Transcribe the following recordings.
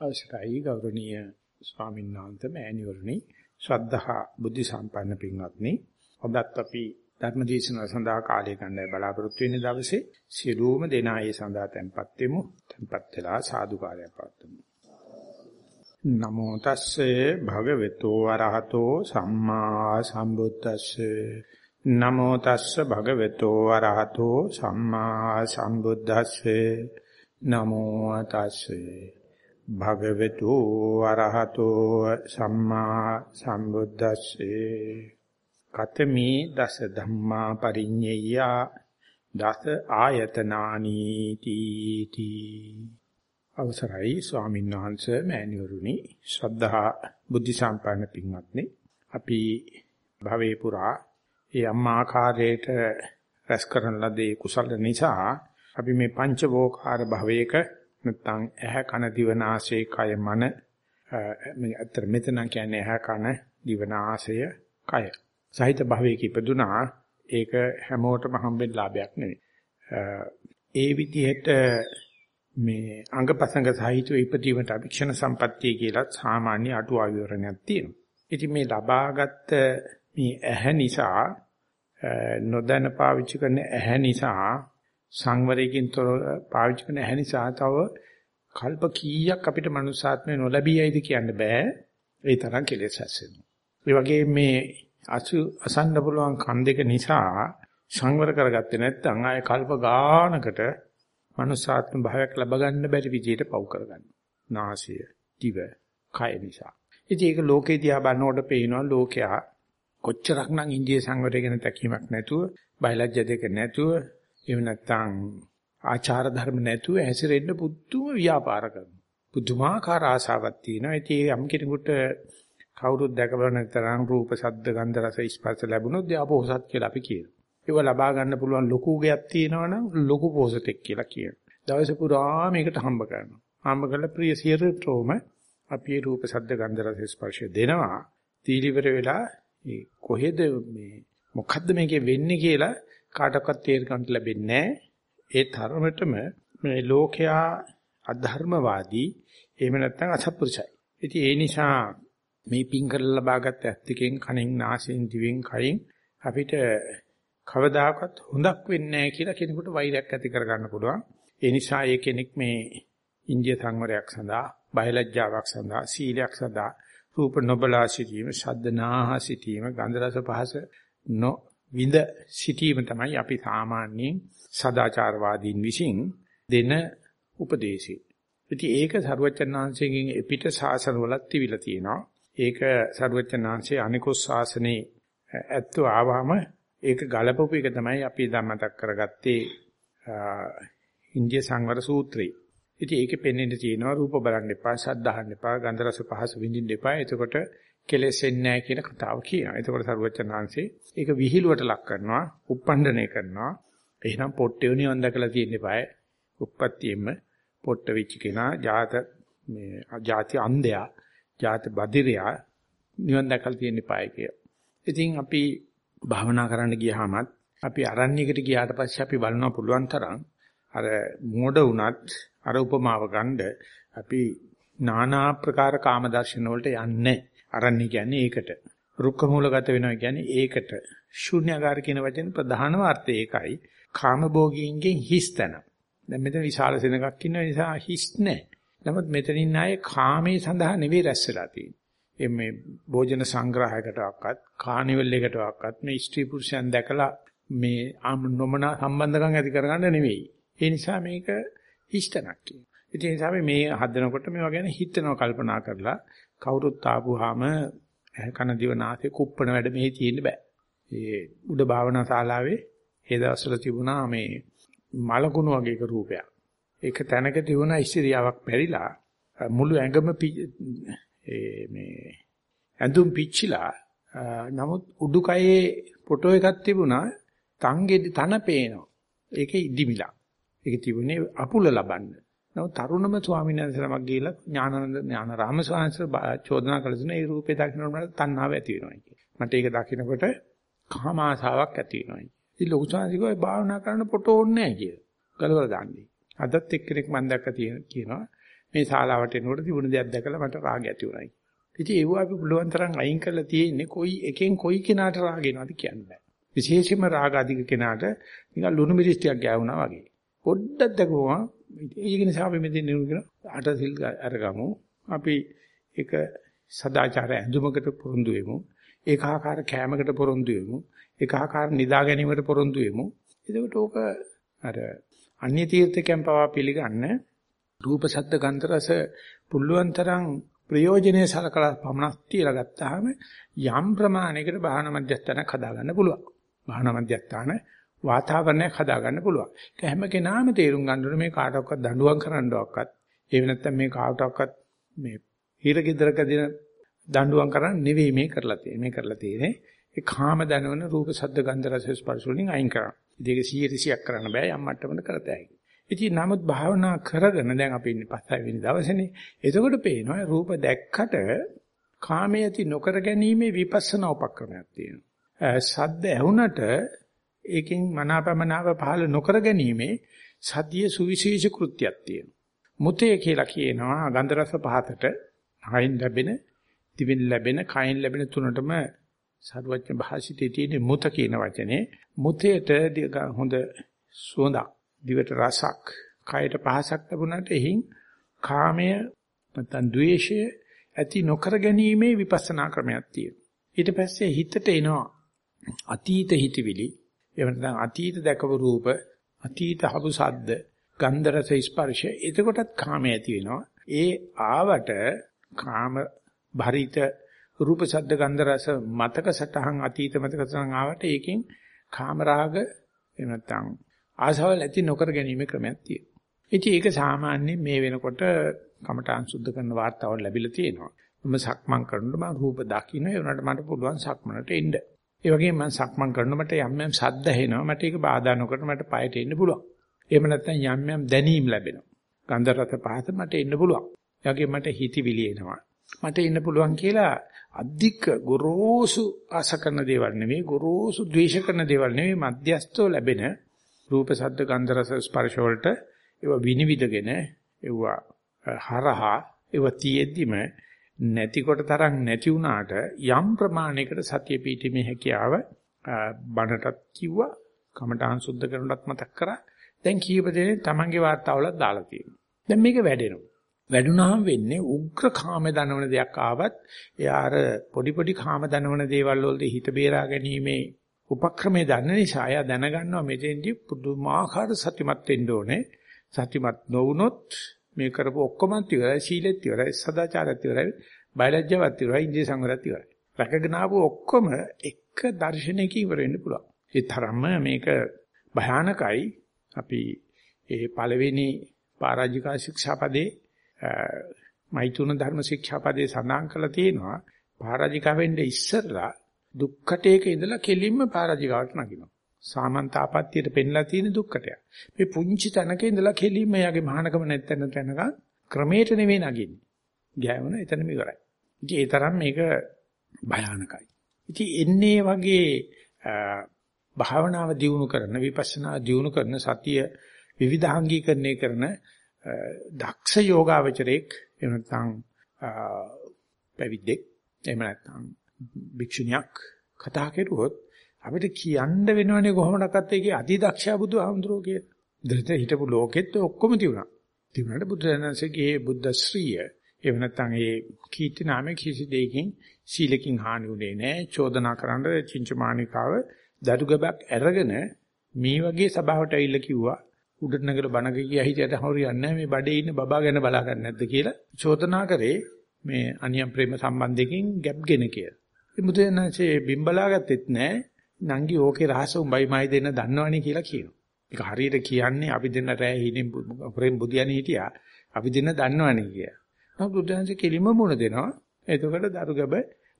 අවසරයි ගෞරවනීය ස්වාමීන් වහන්සේ මෑණිවරණි ශ්‍රද්ධහා බුද්ධ සම්පන්න පින්වත්නි. ඔබත් අපි ධර්මදේශන සඳහා කාලය ගන්න බලාපොරොත්තු වෙන දවසේ සියලුම දෙනා ඒ සඳහා tempත් වෙමු. tempත් වෙලා සාදුකාරය පවත්වමු. නමෝ තස්සේ භගවතු වරහතෝ සම්මා සම්බුද්දස්සේ. නමෝ තස්ස භගවතු වරහතෝ සම්මා සම්බුද්දස්සේ. නමෝ තස්සේ භගවතු අරහතෝ සම්මා සම්බුද්දස්සේ. කතමේ දස ධම්මා පරිඤ්ඤය දස ආයතනානි තීති. අවසරයි ස්වාමීන් වහන්සේ මෑණිවරුනි ශ්‍රද්ධා බුද්ධ සම්පන්න පින්වත්නි. අපි භවයේ පුරා ඒ අම්මාකාරයට රැස් කරන ලදී කුසල නිසා අපි මේ පංචවෝකාර භවයක නැත්නම් ඇහැ කන දිව නාසය කය මන මේ අතර මෙතන කියන්නේ ඇහැ කන දිව නාසය කය. සහිත භවයක ඉපදුනා ඒක හැමෝටම හම්බෙන්න ලාභයක් නෙවෙයි. ඒ විදිහට මේ අංගපසංග සහිතව ඉපදීමට අභික්ෂණ සම්පත්තිය කියලා සාමාන්‍ය අටුවා විවරණයක් තියෙනවා. ඉතින් මේ ලබාගත් මේ ඇහැ නිසා නොදැන පාවිච්චි කරන ඇහැ නිසා සංවරයෙන් තොර පාවිච්චි කරන ඇහැ නිසා තව කල්ප කීයක් අපිට මනුස්සාත්මය නොලැබියයිද කියන්න බෑ. ඒ තරම් කෙලෙස් ඇසෙනවා. ඒ වගේ මේ අසු අසන්න පුළුවන් කන් දෙක නිසා සංවර කරගත්තේ නැත්නම් ආයේ කල්ප ගානකට මනුස්සාත්ම භාවයක් ලබ ගන්න බැරි විදියට පව් කරගන්න. නාසය, දිව, කය නිසා. ඉතින් ඒක ලෝකේ දිහා බලනකොට පේනවා ලෝකයා කොච්චරක්නම් ඉන්දිය සංවරය ගැන තැකීමක් නැතුව, බයලජ්‍ය දෙක නැතුව, එහෙම නැත්නම් ආචාර ධර්ම නැතුව හැසිරෙන්න පුදුම ව්‍යාපාර කරනවා. පුදුමාකාර ආශාවක් තියෙනවා. ඉතින් යම් කෙනෙකුට කවුරුත් දැකබල නැතරම් රූප, ශබ්ද, ගන්ධ, රස, ස්පර්ශ ලැබුණොත් යා පොහසත් කියලා අපි කියනවා. ඒව ලබා ගන්න පුළුවන් ලොකු ගයක් තියෙනවනම් ලොකු පොහසතෙක් කියලා කියනවා. දවස පුරා මේකට හම්බ කරනවා. හම්බ කරලා ප්‍රිය සියරටෝම අපි රූප, ශබ්ද, ගන්ධ, රස, ස්පර්ශ දෙනවා. තීලිවර වෙලා ඒ කොහෙද මේ මොකද්ද මේකේ වෙන්නේ කියලා කාටවත් තේරුම් ලැබෙන්නේ නැහැ. ඒ තරමටම මේ ලෝකයා අධර්මවාදී එහෙම නැත්නම් අසත්පුරුෂයි. ඉතින් ඒ නිසා මේ පින් කරලා ලබාගත් ඇත්තකින් කණෙන් නාසයෙන් දිවෙන් කයින් අපිට කවදාකවත් හොඳක් වෙන්නේ නැහැ කියලා කෙනෙකුට වෛරයක් ඇති කරගන්න පුළුවන්. ඒ නිසා ඒ කෙනෙක් මේ ඉන්දිය සංවරයක් සඳහා, බයලජ්ජාවක් සඳහා, සීලයක් සඳහා රූප නොබලා සිටීම, ශබ්ද නාහ සිටීම, ගන්ධ රස පහස නො විඳ සිටීම තමයි අපි සාමාන්‍යයෙන් සදාචාරවාදීන් විසින් දෙන උපදේශය. ඉතින් ඒක සරුවචනාංශයෙන් එපිට ශාසන වලත් තිබිලා තියෙනවා. ඒක සරුවචනාංශයේ අනිකුත් ශාසනේ ඇත්ත ආවම ඒක ගලපපු එක තමයි අපි දැන් මතක් කරගත්තේ ඉන්දිය සංවර සූත්‍රය. ඉතින් ඒකේ පෙන්වෙන්න තියෙනවා රූප බලන්න එපා, ශබ්ද අහන්න එපා, ගන්ධ රස පහස විඳින්න එපා. එතකොට කෙලෙසෙන්නේ නැහැ කියන කතාව කියනවා. එතකොට සරුවචනාංශේ ඒක විහිළුවට ලක් කරනවා, උප්පණ්ඩණය කරනවා. එහෙනම් පොට්ටේ නිවන් දැකලා තියෙන්න eBay. උප්පත්තියෙම පොට්ට වෙච්ච කෙනා ජාත මේ ජාති අන්ධයා, ජාත බදිරයා නිවන් දැකලා තියෙන්න eBay කිය. ඉතින් අපි භාවනා කරන්න ගියාමත් අපි අරණ්‍යයකට ගියාට පස්සේ අපි බලනවා පුළුවන් තරම් අර මෝඩ වුණත් අර උපමාව ගන්න අපි নানা ආකාර කාම දර්ශන වලට යන්නේ අරණ්‍ය කියන්නේ ඒකට රුක්ක මූලගත වෙනවා කියන්නේ ඒකට ශූන්‍යකාර කියන වචෙන් ප්‍රධානම අර්ථය ඒකයි කාමභෝගීන්ගෙන් හිස් තැන. දැන් මෙතන විශාල සෙනඟක් ඉන්න නිසා හිස් නැහැ. නමුත් මෙතනින් ආයේ කාමයේ සඳහා නෙවෙයි රැස් වෙලා තියෙන්නේ. මේ භෝජන සංග්‍රහයකටවත් කානිවල් එකටවත් මේ ස්ත්‍රී පුරුෂයන් දැකලා මේ නොමනා සම්බන්ධකම් ඇති කරගන්න නෙවෙයි. ඒ නිසා මේක හිස්තනක් කියනවා. ඒ නිසා මේ හදනකොට මේවා ගැන හිතනවා කල්පනා කරලා කවුරුත් ආපුවාම කන දිව නාසය කුප්පණ වැඩ මෙහි තියෙන්න බෑ. ඒ උඩ භාවනා ශාලාවේ ඒ දවස්වල තිබුණා මේ මලකුණු වගේ එක රූපයක්. ඒක තැනක තිබුණා ඉස්තිරියාවක් පැරිලා මුළු ඇඟම ඒ මේ ඇඳුම් පිච්චිලා නමුත් උඩුකයේ ෆොටෝ එකක් තිබුණා තංගෙදි තන පේනවා. ඒකේ ඉදිමිලා. ඒක තිබුණේ අපුල ලබන්න. නමුත් තරුණම ස්වාමීන් වහන්සේ ළමක් ගිහිලා ඥානানন্দ ඥානරාම ස්වාමීන් වහන්සේ චෝදනා කළ දුන ඒ රූපේ දකින්නකොට තණ්හාව ඇති වෙනවා කිය. මට ඒක දකින්නකොට කාම ආසාවක් ඇති වෙනවා කිය. ඉතින් ලොකු ස්වාමීන් වහන්සේ භාවනා කරන්න පොටෝ ඕනේ නැහැ කිය. ගලවලා දාන්නේ. අදත් එක්කෙනෙක් මම දැක්ක තියෙන කියනවා මේ ශාලාවට එනකොට තිබුණ දෙයක් දැකලා මට රාගය ඇති වුණා කියලා. ඉතින් ඒව අපි පුළුවන් තරම් අයින් කරලා තියෙන්නේ කොයි එකෙන් කොයි කෙනාට රාග එනවද කියන්නේ. විශේෂයෙන්ම රාග අධික කෙනාට නිකන් ලුණු මිරිස් ටිකක් ගෑවුනා වගේ. පොඩ්ඩක් දැකුවා ඒක නිසා අපි මෙතන නෙවෙයි අට සිල් අරගමු. අපි එක සදාචාර ඇඳුමකට පොරොන්දු වෙමු. ඒකාකාර කෑමකට පොරොන්දු වෙමු. ඒකාකාර නිදා ගැනීමකට පොරොන්දු වෙමු. එතකොට ඕක අර අන්‍ය තීර්ථකයන් පවා පිළිගන්න රූප ශබ්ද ගන්ධ රස පුල්ලුවන් තරම් ප්‍රයෝජනේ සලකලා පමණක් තියලා ගත්තාම යම් ප්‍රමාණයකට බාහන මධ්‍යස්ථානක් හදාගන්න පුළුවන්. බාහන මධ්‍යස්ථාන වාතාවරණයක් හදාගන්න පුළුවන්. ඒක හැම කෙනාම තේරුම් ගන්න ඕනේ මේ කාටවත් දඬුවම් කරන්නවක්වත් ඒ වෙනත්නම් මේ කාටවත් මේ හිර ගෙදරකදී දඬුවම් කරන්න නෙවෙයි මේ කරලා තියෙන්නේ. මේ කරලා තියෙන්නේ ඒ කාම දනවන රූප ශබ්ද ගන්ධ රස ස්පර්ශ වලින් අයින් කරන්න. ඒක 100 කරන්න බෑ යම් මට්ටමකට කරත හැකියි. ඉතින් නමුත් භාවනා කරගෙන දැන් අපි ඉන්නේ පස්සේ වෙනි දවසේනේ. එතකොට පේනවා රූප දැක්කට කාමයේ ඇති නොකර ගැනීමේ විපස්සනා උපක්‍රමයක් තියෙනවා. සද්ද ඇහුනට ඒකෙන් මනාපමනාව පහළ නොකර ගැනීමේ සතිය සුවිශේෂ කෘත්‍යයක් තියෙනවා. මුතේ කියලා කියනවා ගන්ධ රස පහතට හයින් ලැබෙන, දිවෙන් ලැබෙන, කයින් ලැබෙන තුනටම සරුවච්ච භාෂිතේ තියෙන මුත කියන වචනේ මුතේට හොඳ සුවඳක් දිවට රසක්, කයට පහසක් ලැබුණාට එහින් කාමය නැත්නම් ද්වේෂය ඇති නොකර ගැනීමේ විපස්සනා ක්‍රමයක් තියෙනවා. ඊට පස්සේ හිතට එනවා අතීත හිතවිලි, එහෙම නැත්නම් අතීත දැකපු රූප, අතීත හබු සද්ද, ගන්ධ රස ස්පර්ශ, එතකොටත් කාමය ඇති වෙනවා. ඒ ආවට කාම භරිත රූප ශබ්ද ගන්ධ රස මතක සටහන් අතීත මතක සටහන් ආවට ඒකෙන් කාම රාග එහෙම නැත්නම් ආසාවල් ඇති නොකර ගැනීම ක්‍රමයක් තියෙනවා. ඉතින් ඒක සාමාන්‍යයෙන් මේ වෙනකොට කමඨාන් සුද්ධ කරන වාර්තාවල් ලැබිලා තියෙනවා. මම සක්මන් කරනකොට මම රූප දකින්න ඒ වුණාට මට පුළුවන් සක්මනට එන්න. ඒ වගේම මම සක්මන් කරනකොට යම් යම් ශබ්ද ඇහෙනවා. මට ඒක බාධා නොකර මට පයට එන්න පුළුවන්. එහෙම නැත්නම් යම් යම් දැනීම් ලැබෙනවා. ගන්ධ රස පහත මට එන්න පුළුවන්. ඒ වගේම මට හිතවිලි එනවා. මට එන්න පුළුවන් කියලා අධික ගොරෝසු ආස කරන දේවල් නෙවෙයි ගොරෝසු ද්වේෂ කරන දේවල් නෙවෙයි මධ්‍යස්තව ලැබෙන රූප ශබ්ද ගන්ධ රස ස්පර්ශ වලට ඒව විනිවිදගෙන ඒව හරහා ඒව තියෙද්දිම නැතිකොට තරම් නැති වුණාට යම් ප්‍රමාණයකට සතිය පිටීමේ හැකියාව බණටත් කිව්වා කමඨාන් සුද්ධ කරනටත් මතක් කරා. දැන් කීප දෙනෙක් Tamange වාර්තාවලත් දාලා තියෙනවා. දැන් මේක වැඩෙනවා. වැඩුණාම වෙන්නේ උග්‍ර කාම දනවන දෙයක් ආවත් එයා අර පොඩි පොඩි කාම දනවන දේවල් වලදී හිත බේරා ගැනීමේ උපක්‍රමයේ දන්න නිසා එයා දැනගන්නවා මෙතෙන්දී පුදුමාකාර සතිමත් වෙන්න ඕනේ. සතිමත් නොවුනොත් මේ කරපු ඔක්කොමත් ඉවරයි, සීලෙත් ඉවරයි, සදාචාරෙත් ඉවරයි, බයලජ්ජාවත් ඉවරයි, ඉන්දිය සංවරත් ඉවරයි. රැකගෙන ආපු ඔක්කොම එක දර්ශනයකින් ඉවර වෙන්න පුළුවන්. ඒ තරම්ම මේක භයානකයි. අපි ඒ පළවෙනි පරාජිකා ශික්ෂාපදේ මෛතුන ධර්ම ශික්ෂාපදේ සඳහන් කරලා තියෙනවා. පරාජිකා වෙන්න ඉස්සරලා දුක්ඛටයක ඉඳලා කෙලින්ම පරාජිකාවට නගිනවා. සාමන්තාපත්තියට පෙන්ලා තියෙන දුක්ඛටය. මේ පුංචි තැනක ඉඳලා කෙලින්ම යාගේ මහානකම නැත්තන තැනක ක්‍රමයට නෙවෙයි නගින්නේ. ගෑවුන එතනම ඉවරයි. ඉතින් ඒ තරම් මේක භයානකයි. ඉතින් එන්නේ වගේ භාවනාව දියුණු කරන විපස්සනා දියුණු කරන සතිය විවිධාංගීකරණය කරන දක්ෂ යෝගාවචරයක් එහෙම නැත්නම් පැවිද්දෙක් එහෙම නැත්නම් භික්ෂුණියක් කතා කරුවොත් අපිට කියන්න වෙනවනේ කොහොමඩක්වත් ඒකේ අතිදක්ෂයා බුදුහාමුදුරුවෝ කියලා. දෙත හිටපු ලෝකෙත් ඔක්කොම තිබුණා. තිබුණාට බුදුරජාණන්සේගේ බුද්ධ ශ්‍රීය එහෙම නැත්නම් ඒ කීර්ති නාමයේ කිසි දෙයකින් සීලකින් හානි උනේ නැහැ. චෝදනා කරන්න චින්චමානිකාව දරුගබක් අරගෙන මේ වගේ සභාවට ඇවිල්ලා කිව්වා උඩට නැගලා බණ කියා හිටියට හරියන්නේ නැහැ මේ බඩේ ඉන්න බබා ගැන බලා ගන්න නැද්ද කියලා චෝදනා කරේ මේ අනියම් ප්‍රේම සම්බන්ධයෙන් ගැප්ගෙන කියලා. මුදෙන්නාචේ බිම්බලා ගත්තෙත් නෑ. නංගි ඕකේ රහස උඹයි මයි දෙන්න දන්නවනේ කියලා කියනවා. ඒක හරියට කියන්නේ අපි දෙන්න රෑ හිණින් ප්‍රේම බුදියන්නේ හිටියා. අපි දෙන්න දන්නවනේ කියලා. නමුත් බුදුහන්සේ කෙලිම මුණ දෙනවා. එතකොට දරුගබ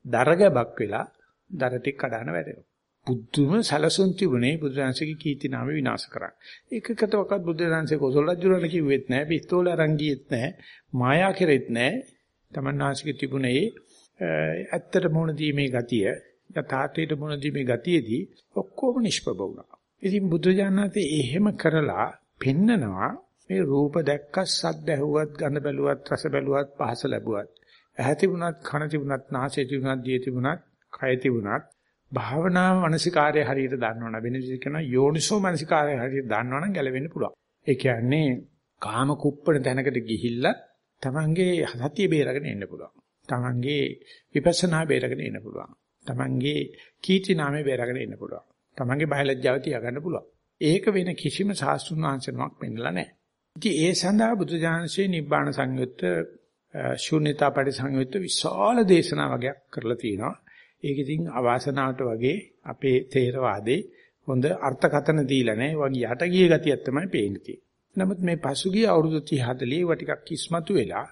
දරගබක් වෙලා දර ටික කඩන වැටෙනවා. බුද්ධම සලසුන් තිබුණේ බුදුරජාණන්සේගේ කීර්ති නාමය විනාශ කරා. එකකටවත් බුදුරජාණන්සේ කොසල් රජුරණ කිව්වෙත් නැහැ, පිස්තෝල අරන් ගියෙත් නැහැ, මායා කෙරෙත් නැහැ. තමන්නාසික තිබුණේ ඇත්තට මොන දීමේ ගතිය යථාර්ථයට මොන දීමේ ගතියේදී ඔක්කොම නිෂ්ප්‍රභ වුණා. ඉතින් බුදුජානනාතේ එහෙම කරලා පෙන්නනවා මේ රූප දැක්ක සද්ද ඇහුවත් ගඳ බැලුවත් රස බැලුවත් පහස ලැබුවත් ඇහැ තිබුණත් කන තිබුණත් නාසය තිබුණත් දිය තිබුණත් කය තිබුණත් භාවනා මානසිකාර්ය හරියට දන්නවනම් වෙන විදිහට කියනවා යෝනිසෝ මානසිකාර්ය හරියට දන්නවනම් ගැලවෙන්න පුළුවන්. ඒ කියන්නේ කාම කුප්පණ තැනකට ගිහිල්ලා තමන්ගේ සතිය බේරගෙන එන්න පුළුවන්. තමන්ගේ විපස්සනා බේරගෙන එන්න පුළුවන්. තමන්ගේ කීර්ති නාමය බේරගෙන එන්න පුළුවන්. තමන්ගේ බයලජ්ජාව තියාගන්න පුළුවන්. ඒක වෙන කිසිම සාස්ත්‍රුණ වංශනමක් පෙන්නලා නැහැ. ඉතින් ඒ සඳහා බුදුජානසී නිබ්බාන සංයුත්ත ශූන්‍යතා පරිසංයුත්ත විශාල දේශනා වගේක් කරලා තියෙනවා. ඒක ඉතින් අවාසනාවට වගේ අපේ තේරවාදේ හොඳ අර්ථකථන දීලා නැහැ. වගේ යට ගිය ගතියක් තමයි පේන්නේ. නමුත් මේ පසුගිය අවුරුදු 30 40 ව ටිකක් කිස්මතු වෙලා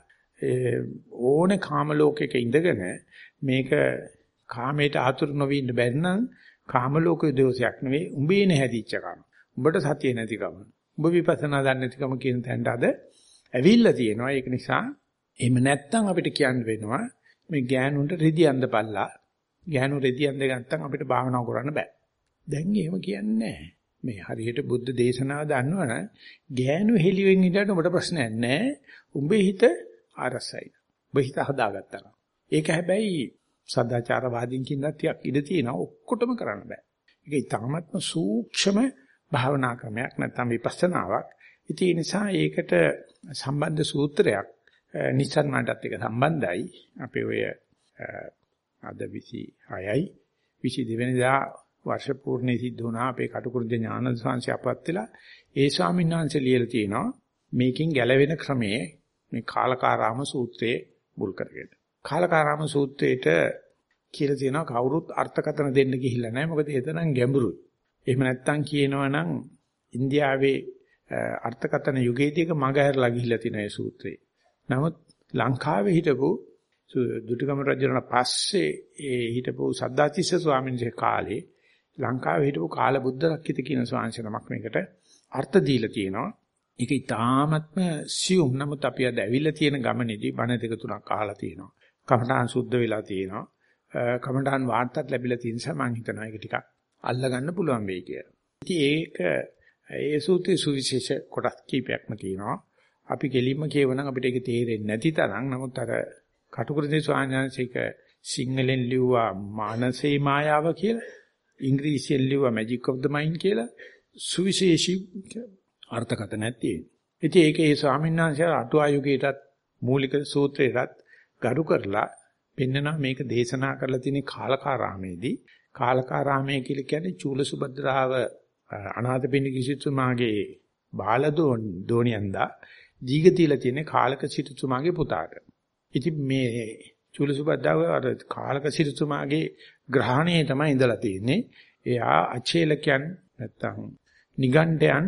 ඕනේ කාම ලෝකයක ඉඳගෙන මේක කාමයට ආතුරු නොවී ඉන්න බැරි නම් කාම ලෝකයේ දෝෂයක් නෙවෙයි උඹේ නැහැදිච්ච කම. උඹට සතිය නැතිකම. උඹ විපස්සනා දන්නේ නැතිකම කියන තැනට අද ඇවිල්ලා තියෙනවා. ඒක නිසා එහෙම නැත්තම් අපිට කියන්න වෙනවා මේ ගෑනුන්ට රෙදි අඳපල්ලා. ගෑනු රෙදි අඳ ගත්තම් අපිට භාවනා කරන්න බෑ. දැන් එහෙම කියන්නේ නැහැ. මේ හරියට බුද්ධ දේශනාව දන්නවනම් ගෑනු හෙලිවෙන් ඉඳලා උඹට ප්‍රශ්නයක් නැහැ. උඹේ හිත අරසයි. උඹ හිත හදාගත්තා. ඒක හැබැයි සදාචාරවාදීන් කියනත් ටිකක් ඉඳ තියෙනවා ඔක්කොටම කරන්න බෑ. ඒක ඊටාත්ම සූක්ෂම භාවනා ක්‍රමයක් නැත්නම් විපස්සනාවක්. ඉතින් ඒ නිසා ඒකට සම්බන්ධ සූත්‍රයක් නිසන් මාටත් එක සම්බන්ධයි. අපේ ඔය අද 26යි 22 වෙනිදා වර්ෂ පූර්ණේ සිද්ධ වුණා අපේ කටුකුරුද ඥාන සංසය අපවත් වෙලා ඒ ස්වාමීන් වහන්සේ ලියලා තියෙනවා මේකෙන් ගැලවෙන ක්‍රමයේ මේ කාලකාරාම සූත්‍රයේ මුල් කරගෙන. කාලකාරාම සූත්‍රයේට කියලා තියෙනවා කවුරුත් අර්ථකථන දෙන්න ගිහිල්ලා නැහැ මොකද එතනන් ගැඹුරුයි. එහෙම නැත්තම් කියනවනම් ඉන්දියාවේ අර්ථකථන යුගයේදීක මග ඇරලා ගිහිල්ලා තියෙන ඒ සූත්‍රේ. නමුත් ලංකාවේ හිටපු දුටුගම රජුණන් පස්සේ ඒ හිටපු සද්දාතිස්ස ස්වාමීන් වහන්සේ කාලේ ලංකාවේ හිටපු කාල බුද්ධ රක්කිත කියන ස්වාමීන් නමක් මේකට අර්ථ දීලා තියෙනවා. ඒක ඊටාත්ම සියුම් නමුත් අපි අද ඇවිල්ලා තියෙන ගමනේදී බණ දෙක තුනක් අහලා තියෙනවා. කමඨාන් සුද්ධ වෙලා තියෙනවා. කමඨාන් වාර්තාත් ලැබිලා තියෙන නිසා මම හිතනවා ඒක ටිකක් අල්ලගන්න පුළුවන් වෙයි කියලා. ඉතින් ඒක ඒ සූත්‍රයේ සුවිශේෂ කොටස් කීපයක්ම තියෙනවා. අපි කෙලින්ම කියවනම් අපිට ඒක තේරෙන්නේ නැති තරම් නමුත් අර කටුකුරුදී ස්වාමීනාංශික සිංහලෙන් ලිව්වා මානසේ මායාව කියලා ඉංග්‍රීසියෙන් ලිව්වා මැජික් ඔෆ් ද මයින්ඩ් කියලා සුවිශේෂී අර්ථකථනයක් තියෙනවා. ඉතින් ඒක ඒ ස්වාමීන් වහන්සේ අටුවා යුගයටත් මූලික සූත්‍රයටත් ගරු කරලා පෙන්නනවා මේක දේශනා කරලා තියෙන කාලකාරාමේදී කාලකාරාමයේ කියලා කියන්නේ චූලසුභද්‍රාව අනාථපිණ්ඩික සිටුමාගේ බාලදෝන් දෝණියන්දා දීග තියලා තියෙන කාලක සිටුතුමාගේ පුතාට. ඉතින් මේ චූලසුභද්‍රාව අර කාලක සිටුතුමාගේ ග්‍රහණයේ තමයි ඉඳලා තියෙන්නේ. එයා අචේලකයන් නැත්තම් නිගණ්ඨයන්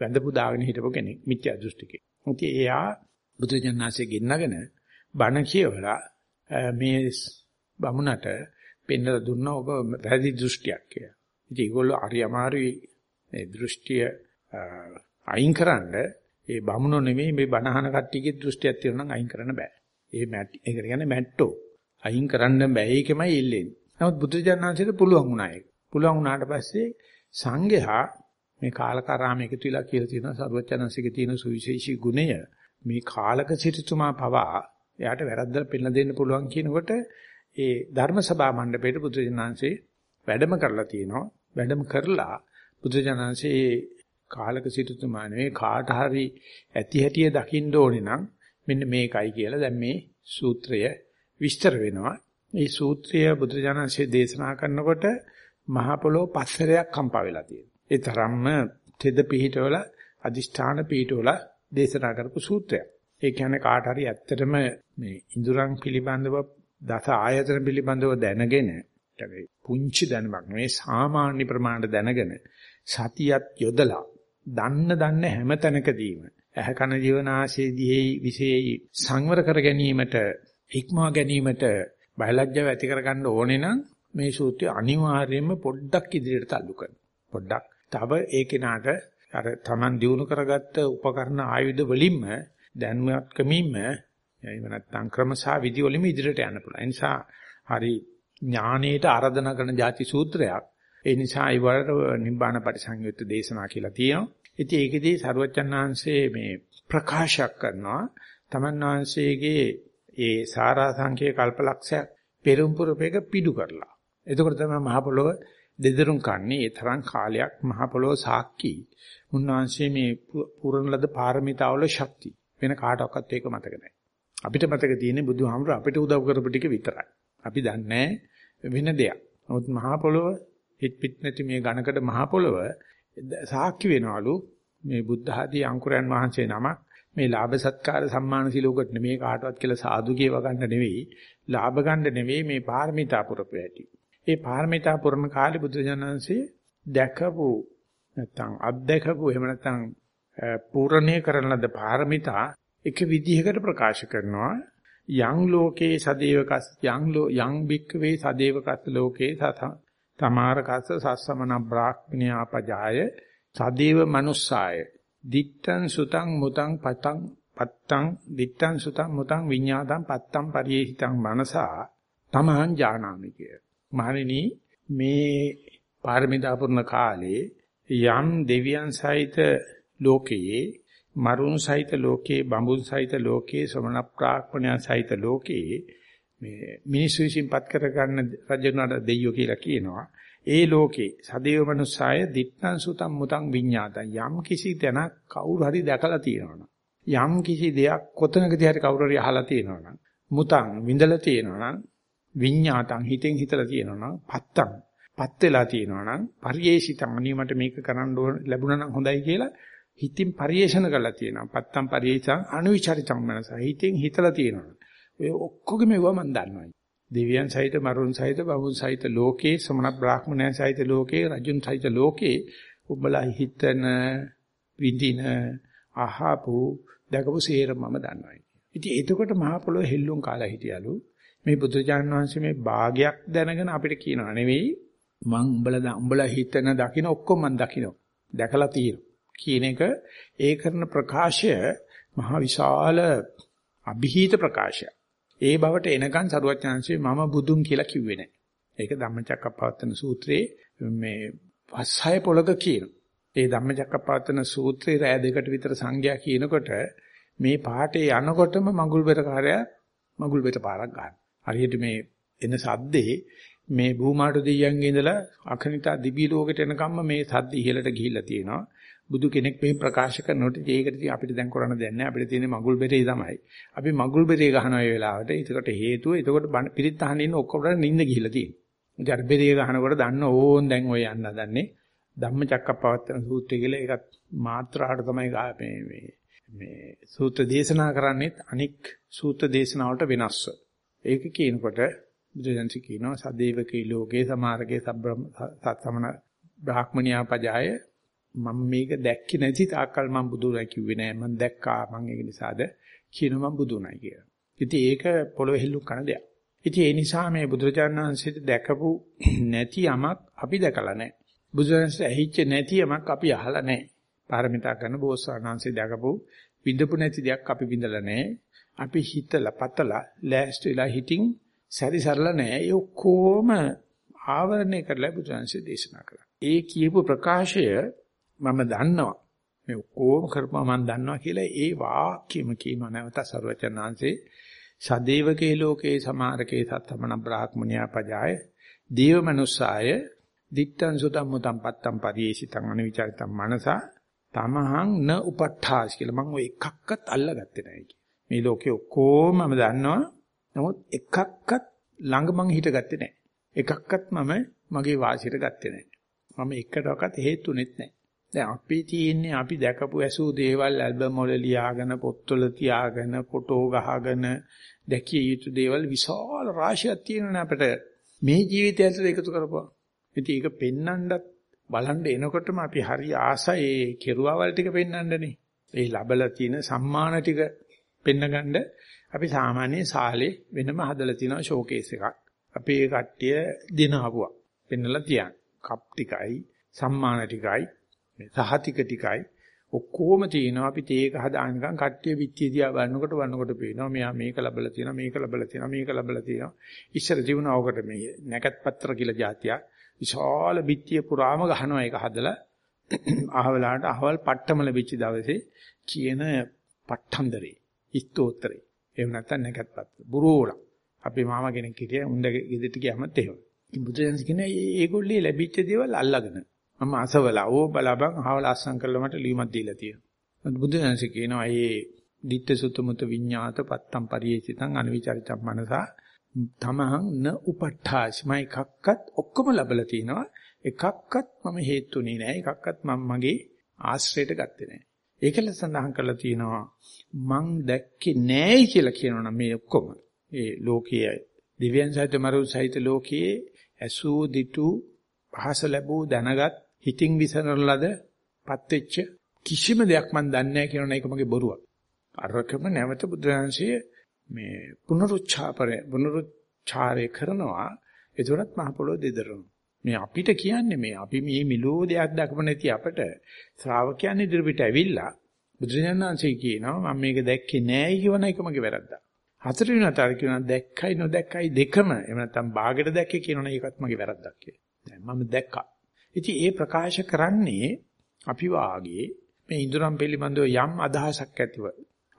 වැඳපු දාගෙන හිටපු කෙනෙක් මිත්‍යා දෘෂ්ටිකේ. ඉතින් එයා බුදුජානනාංශයේ ගෙන්නගෙන බණ කියවලා මේ බමුණට පෙන්නලා දුන්නා ඔබ වැරදි දෘෂ්ටියක් කියලා. ඉතින් ඒගොල්ලෝ හරි අමාරුයි මේ දෘෂ්ටිය අයින් කරන්න ඒ බමුණෝ නෙමෙයි මේ බණහන කට්ටියගේ දෘෂ්ටියක් තියෙනවා නම් අයින් කරන්න බෑ. ඒ මැට් ඒක කියන්නේ මැට්ටෝ. අයින් කරන්න බෑ ඒකමයි ඉල්ලෙන්නේ. නමුත් බුදුජානනාංශයට පුළුවන් වුණා ඒක. පුළුවන් වුණාට පස්සේ සංඝයා මේ කාලකාරාම එකතු වෙලා කියලා තියෙනවා සරුවචනන්සේගේ තියෙන සුවිශේෂී ගුණය මේ කාලක සිටුතුමා පවා එයාට වැරද්දලා පෙන්න දෙන්න පුළුවන් කියනකොට ඒ ධර්ම සභා මණ්ඩපයේ බුදුජානන්සේ වැඩම කරලා තියෙනවා. වැඩම කරලා බුදුජානන්සේ කාලක සිටුතුමා නෙවෙයි කාට හරි ඇති හැටිය දකින්න ඕනේ නම් මෙන්න මේකයි කියලා දැන් මේ සූත්‍රය විස්තර වෙනවා. මේ සූත්‍රය බුදුජානන්සේ දේශනා කරනකොට මහ පොළොව පස්සරයක් කම්පා වෙලා තියෙනවා. ඒ තරම්ම තෙද පිහිටවල අදිෂ්ඨාන පිහිටවල දේශනා කරපු සූත්‍රයක්. ඒ කියන්නේ කාට හරි ඇත්තටම මේ ඉඳුරන් පිළිබඳව දස ආයතන පිළිබඳව දැනගෙන ඒ පුංචි දැනුමක් නෙවෙයි සාමාන්‍ය ප්‍රමාණයට දැනගෙන සතියත් යොදලා දන්න දන්න හැම තැනකදීම ඇහ කන ජීවනාශයේ දිහි විශේෂයි සංවර කර ගැනීමට ඉක්මවා ගැනීමට බයලජ්ජාව ඇති කරගන්න ඕනේ නම් මේ සූත්‍රය අනිවාර්යයෙන්ම පොඩ්ඩක් ඉදිරියට තල්ලු කරන්න. පොඩ්ඩක්. තව ඒ කෙනාට අර Taman දිනු කරගත්ත උපකරණ ආයුධ වලින්ම දැනුවත් කමින්ම එහෙම නැත්නම් ක්‍රමසා විදි වලින්ම ඉදිරියට යන්න පුළුවන්. ඒ නිසා හරි ඥානීයට ආරාධනා කරන ಜಾති සූත්‍රයක්. ඒ නිසා ඒවට නිබ්බාන පරිසංයුත්ත දේශනා කියලා තියෙනවා. ඉතින් ඒකෙදී සරුවචනාංශයේ මේ ප්‍රකාශයක් කරනවා තමන් වහන්සේගේ ඒ සාරා සංඛ්‍යේ කල්පලක්ෂයක් පෙරම්පුරපේක පිඩු කරලා. එතකොට තමයි මහ පොළොව දෙදරුම් කන්නේ ඒ තරම් කාලයක් මහ පොළොව සාක්කි. මුන්වහන්සේ මේ පුරන ලද පාරමිතාවල ශක්තිය. වෙන කාටවත් ඒක මතක නැහැ. අපිට මතක තියෙන්නේ බුදුහාමුදුර අපිට උදව් කරපු ටික විතරයි. අපි දන්නේ වෙන දෙයක්. නමුත් මහා පොළොව හිට පිට නැති මේ ඝනකඩ මහා පොළොව සාක්ෂි වෙනවලු මේ බුද්ධ ආදී අංකුරයන් වහන්සේ නමක් මේ ලාභ සත්කාර සම්මාන සිලෝකට නෙමේ කාටවත් කියලා සාදු කියව ගන්න නෙවෙයි ලාභ ගන්න නෙවෙයි මේ පාරමිතා පුරපු ඇති. ඒ පාරමිතා පුරන කාලේ බුදුජානන්සේ දැකපු නැත්තම් අත්දැකපු එහෙම නැත්තම් පූර්ණේ කරන ලද පාරමිතා එක විදිහකට ප්‍රකාශ කරනවා යං ලෝකේ සදේවකස් යං ලෝ යං බික්කවේ සදේවකස් ලෝකේ තමාරකස්ස සස්සමන බ්‍රාහ්මණයාපජාය සදේව මනුස්සාය දිත්තං සුතං මුතං පතං පත්තං දිත්තං සුතං මුතං විඤ්ඤාතං පත්තං පරියේහිතං මනසා තමහං ජානාමි කිය. මහණෙනි මේ පාරමිතා පුරන කාලේ යම් දෙවියන් සහිත ලෝකයේ මරුන් සහිත ලෝකයේ බඹුන් සහිත ලෝකයේ ශ්‍රමණ ප්‍රාඥයන් සහිත ලෝකයේ මේ මිනිස්සු විසින්පත් කරගන්න රජුණාට දෙයියෝ කියලා කියනවා. ඒ ලෝකේ සදේව මනුස්සාය දිට්ඨං සුතං මුතං විඤ්ඤාතං යම් කිසි තැනක් කවුරු හරි දැකලා තියෙනවනම් යම් කිසි දෙයක් කොතනකදී හරි කවුරු හරි අහලා තියෙනවනම් මුතං විඳලා තියෙනවනම් විඤ්ඤාතං හිතෙන් හිතලා තියෙනවනම් පත්තං පත් වෙලා තියෙනවනම් පරියේෂිතං අනිමට මේක කරන්න ලැබුණා නම් හොඳයි කියලා හිතින් පරිේෂණ කරලා තියෙනවා. පත්තම් පරිේෂණ අනුවිචරිතම් මනස. හිතෙන් හිතලා තියෙනවා. ඔය ඔක්කොගෙම ඒවා මම දන්නවා. දෙවියන් සහිත මරුන් සහිත බවුන් සහිත ලෝකේ සමන බ්‍රාහ්මණයන් සහිත ලෝකේ රජුන් සහිත ලෝකේ උඹලා හිතන විඳින අහපු දැකපු සේරම මම දන්නවා. ඉතින් එතකොට මහ පොළොව හෙල්ලුම් කාලා හිටියලු මේ බුදුජානක වහන්සේ මේ භාගයක් දැනගෙන අපිට කියනවා නෙවෙයි මං උඹලා උඹලා හිතන දකින්න ඔක්කොම මං දකින්න දැකලා තියෙනවා කියන එක ඒ කරන ප්‍රකාශය මහා විශාල અભිහිත ප්‍රකාශයක්. ඒ බවට එනකන් සරුවචාන්සේ මම බුදුන් කියලා කිව්වේ නැහැ. ඒක ධම්මචක්කප්පවත්තන සූත්‍රයේ මේ පස්හය පොලක කියන. ඒ ධම්මචක්කප්පවත්තන සූත්‍රයේ රෑ දෙකට විතර සංඥා කියනකොට මේ පාටේ යනකොටම මඟුල් බෙරකාරයා මඟුල් බෙට පාරක් ගන්නවා. හරියට මේ එන සද්දේ මේ භූමාට දෙයියන්ගේ ඉඳලා අඛනිතා දිවි ලෝකෙට එනකම්ම මේ සද්ද ඉහළට ගිහිල්ලා තියෙනවා. බුදු කෙනෙක් මේ ප්‍රකාශ කරනකොට ඒකට අපිට දැන් කරන්න දෙයක් නැහැ. අපිට තියෙන්නේ මගුල් බෙරේ තමයි. අපි මගුල් බෙරේ ගහන ඒ වෙලාවට ඒකට හේතුව එතකොට පිරිත් අහන ඉන්න ඔක්කොම නිින්ද ගිහිල්ලා තියෙනවා. ඉතින් අර බෙරේ ගහනකොට දන්න ඕන් දැන් ඔය යන්න හදන්නේ ධම්මචක්කප්පවත්තන සූත්‍රය කියලා ඒකත් මාත්‍රාට තමයි මේ මේ මේ සූත්‍ර දේශනා කරන්නේත් අනික් සූත්‍ර දේශනාවලට වෙනස්ව. ඒක කියනකොට බුදුදන්සි කියනවා සදේවකී ලෝකේ සමාරකේ සබ්‍රම සත්සමන බ්‍රාහ්මණියා පජාය මම මේක දැක්කේ නැති තාක්කල් මම බුදුරයි කිව්වේ නෑ මම දැක්කා මම ඒක නිසාද කියනවා මම බුදුුණයි කියලා. ඉතින් ඒක පොළොවේ හෙල්ලු කරන දෙයක්. ඉතින් ඒ නිසා මේ බුදුරජාණන් වහන්සේට දැකපු නැති යමක් අපි දැකලා නැහැ. බුදුරජාණන්සේ ඇහිච්ච නැති යමක් අපි අහලා නැහැ. පාරමිතා කරන බෝසතාණන්සේ දැකපු විඳපු නැති දෙයක් අපි විඳලා නැහැ. අපි හිතලා පතලා ලෑස්ති වෙලා හිටින් සැරිසරලා නැහැ. ඒ ඔක්කොම ආවරණය කරලා බුදුරජාණන්සේ දේශනා කළා. ඒ කියපු ප්‍රකාශය මම දන්නවා. මේ ඔක්කොම කරපුවා මම දන්නවා කියලා ඒ වාක්‍යෙම කියනවා. නැවත සරුවචනාංශේ සදේවකේ ලෝකේ සමාරකේ සත්තමන බ්‍රාහ්මණයා පජාය දේව මනුස්සාය දිත්තං සුතම් මුතම් පත්තම් පරියේසිතං අනවිචරිතං මනසා තමහං න උපට්ඨාස් කියලා මම ඔය එකක්වත් අල්ලගත්තේ නැහැ මේ ලෝකේ ඔක්කොම මම දන්නවා. නමුත් එකක්වත් ළඟ මං හිටගත්තේ නැහැ. එකක්වත් මම මගේ වාසියට ගත්තේ නැහැ. මම එකටවත් හේතුනෙත් නැහැ. දැන් අපි තියෙන්නේ අපි දැකපු ඇසූ දේවල් ඇල්බම් වල ලියාගෙන පොත්වල තියාගෙන ෆොටෝ ගහගෙන දැකිය යුතු දේවල් විශාල රාශියක් තියෙනනේ අපිට මේ ජීවිතය ඇතුළත එකතු කරපුවා. ඉතින් ඒක පෙන්වන්නත් බලන්න එනකොටම අපි හරි ආසයි ඒ කෙරුවාවල් ටික පෙන්වන්නනේ. ඒ ලැබලා තියෙන සම්මාන ටික පෙන්නගන්න අපි සාමාන්‍ය සාලේ වෙනම හදලා තියෙනවා ෂෝකේස් එකක්. අපි ඒ කට්ටිය දිනාපුවා. පෙන්නලා තියන්. කප් ටිකයි සම්මාන ටිකයි මේ සහතික ටිකයි ඔක්කොම තියෙනවා. අපි තේක හදානිකන් කට්ටිය පිටිය දිහා බලනකොට වන්නකොට පේනවා මෙයා මේක ලැබලා තියෙනවා මේක ලැබලා තියෙනවා මේක ලැබලා තියෙනවා. ඉස්සර තිබුණා ඔකට මේ නැකත් පත්‍ර කියලා જાතියක්. විශාල පිටිය පුරාම ගහනවා ඒක හදලා. අහවලාට අහවල් පට්ටම ලැබිච්ච දවසේ කියන පට්ටන්දරේ ස්තෝත්‍රේ එහෙම නැත්නම් නැකත්පත් බුරෝලා අපේ මාමා කෙනෙක් හිටියා උන්ද ගෙදරට ගියාමත් එහෙම. ඉතින් බුදුරජාණන් කියන්නේ ඒගොල්ලේ ලැබිච්ච දේවල් අල්ලගෙන මම අසවලා ඕ බලපන් අහවල අස්සම් කරලා මට ලියුමක් දීලා තියෙනවා. බුදුරජාණන් කියනවා මේ ditta sutta mutta විඤ්ඤාත පත්තම් පරියේසිතං අනිවිචරිතම් මනසා තමහං න උපට්ඨාස්මයි එකක්වත් ඔක්කොම ලැබලා තිනවා. එකක්වත් මම හේතුුනේ නෑ. එකක්වත් මම මගේ ආශ්‍රයයට ගත්තේ නෑ. ඒකල සඳහන් කරලා තිනවා මං දැක්කේ නෑයි කියලා කියනවනම් මේ ඔක්කොම. ඒ ලෝකයේ දිව්‍යයන් සහිත මරු සහිත ලෝකයේ ඇසූ දිටු පහස ලැබූ දැනගත් හිතින් විසරන ලද පත්වෙච්ච කිසිම දෙයක් මන් දන්නේ නැහැ කියන එක මගේ බොරුවක්. අරකම නැවත බුදුරජාණන්සේ මේ පුනරුච්චාපරය පුනරුච්චාරය කරනවා ඒතරත් මහ පොළොව දෙදරනවා. මේ අපිට කියන්නේ මේ අපි මේ මිලෝ දෙයක් දක්ව නැති අපට ශ්‍රාවකයන් ඉදිරියට ඇවිල්ලා බුදුරජාණන්සේ කියනවා මම මේක දැක්කේ නෑ කියවන එක මගේ වැරද්දක්. හතර වෙනතර කියනවා දැක්කයි නොදැක්කයි දෙකම එහෙම නැත්නම් ਬਾගෙට දැක්කේ කියනවනේ ඒකත් මගේ වැරද්දක් කියලා. දැන් මම දැක්කා. ඉතින් ඒ ප්‍රකාශ කරන්නේ අපි වාගේ මේ ඉඳුරම් පිළිබඳව යම් අදහසක් ඇතිව.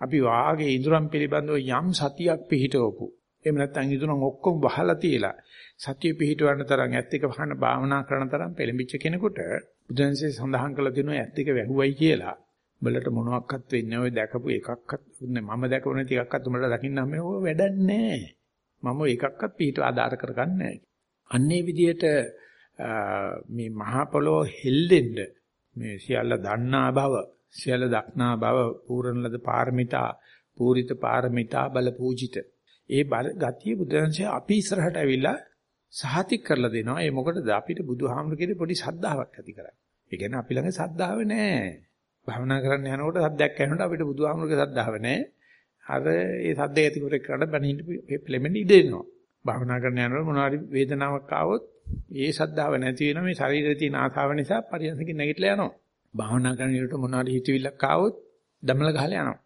අපි වාගේ ඉඳුරම් පිළිබඳව යම් සතියක් පිහිටවපු. එහෙම නැත්නම් ඉඳුරම් ඔක්කොම වහලා තියලා සතිය පිහිටවන්න තරම් ඇත්ත එක වහන භාවනා කරන තරම් පෙළඹිච්ච කෙනෙකුට බුදුන්සේ සඳහන් කළ දෙනවා ඇත්ත එක වැහුවයි කියලා. උඹලට මොනවත් වෙන්නේ ඔය දැකපු එකක්වත් මම දැකපු නැති එකක්වත් උඹලට දකින්න හැම ඔය වැඩක් නැහැ. මම එකක්වත් පිට ආදාර කරගන්නේ අන්නේ විදිහට මේ මහා පොළොව හෙල්ලෙන්න මේ සියල්ල දන්නා බව සියල්ල දක්නා බව පූර්ණ ලද පාරමිතා පූරිත පාරමිතා බල පූජිත. ඒ ගතිය බුදුන්සේ අපි ඉස්සරහට ඇවිල්ලා සහතික කරලා දෙනවා. ඒ මොකටද? අපිට බුදුහාමුදුරගේ පොඩි සද්ධාාවක් ඇති කරන්නේ. ඒ කියන්නේ අපි ළඟ සද්ධාව නැහැ. භවනා කරන්න යනකොට සද්දයක් ඇහෙනකොට අපිට බුදුහාමුදුරගේ සද්ධාව නැහැ. අර ඒ සද්ද ඇති කර කරලා බණින්න පෙළෙමෙන්න ඉඩ දෙනවා. භවනා කරන්න යනකොට මොනවාරි වේදනාවක් ආවොත් ඒ සද්ධාව නැති වෙන මේ ශරීරයේ තියෙන ආසාව නිසා පරියන්සකින් නැගිටලා යනවා. භවනා කරනකොට මොනවාරි හිතවිල්ලක් ආවොත් දමල ගහලා යනවා.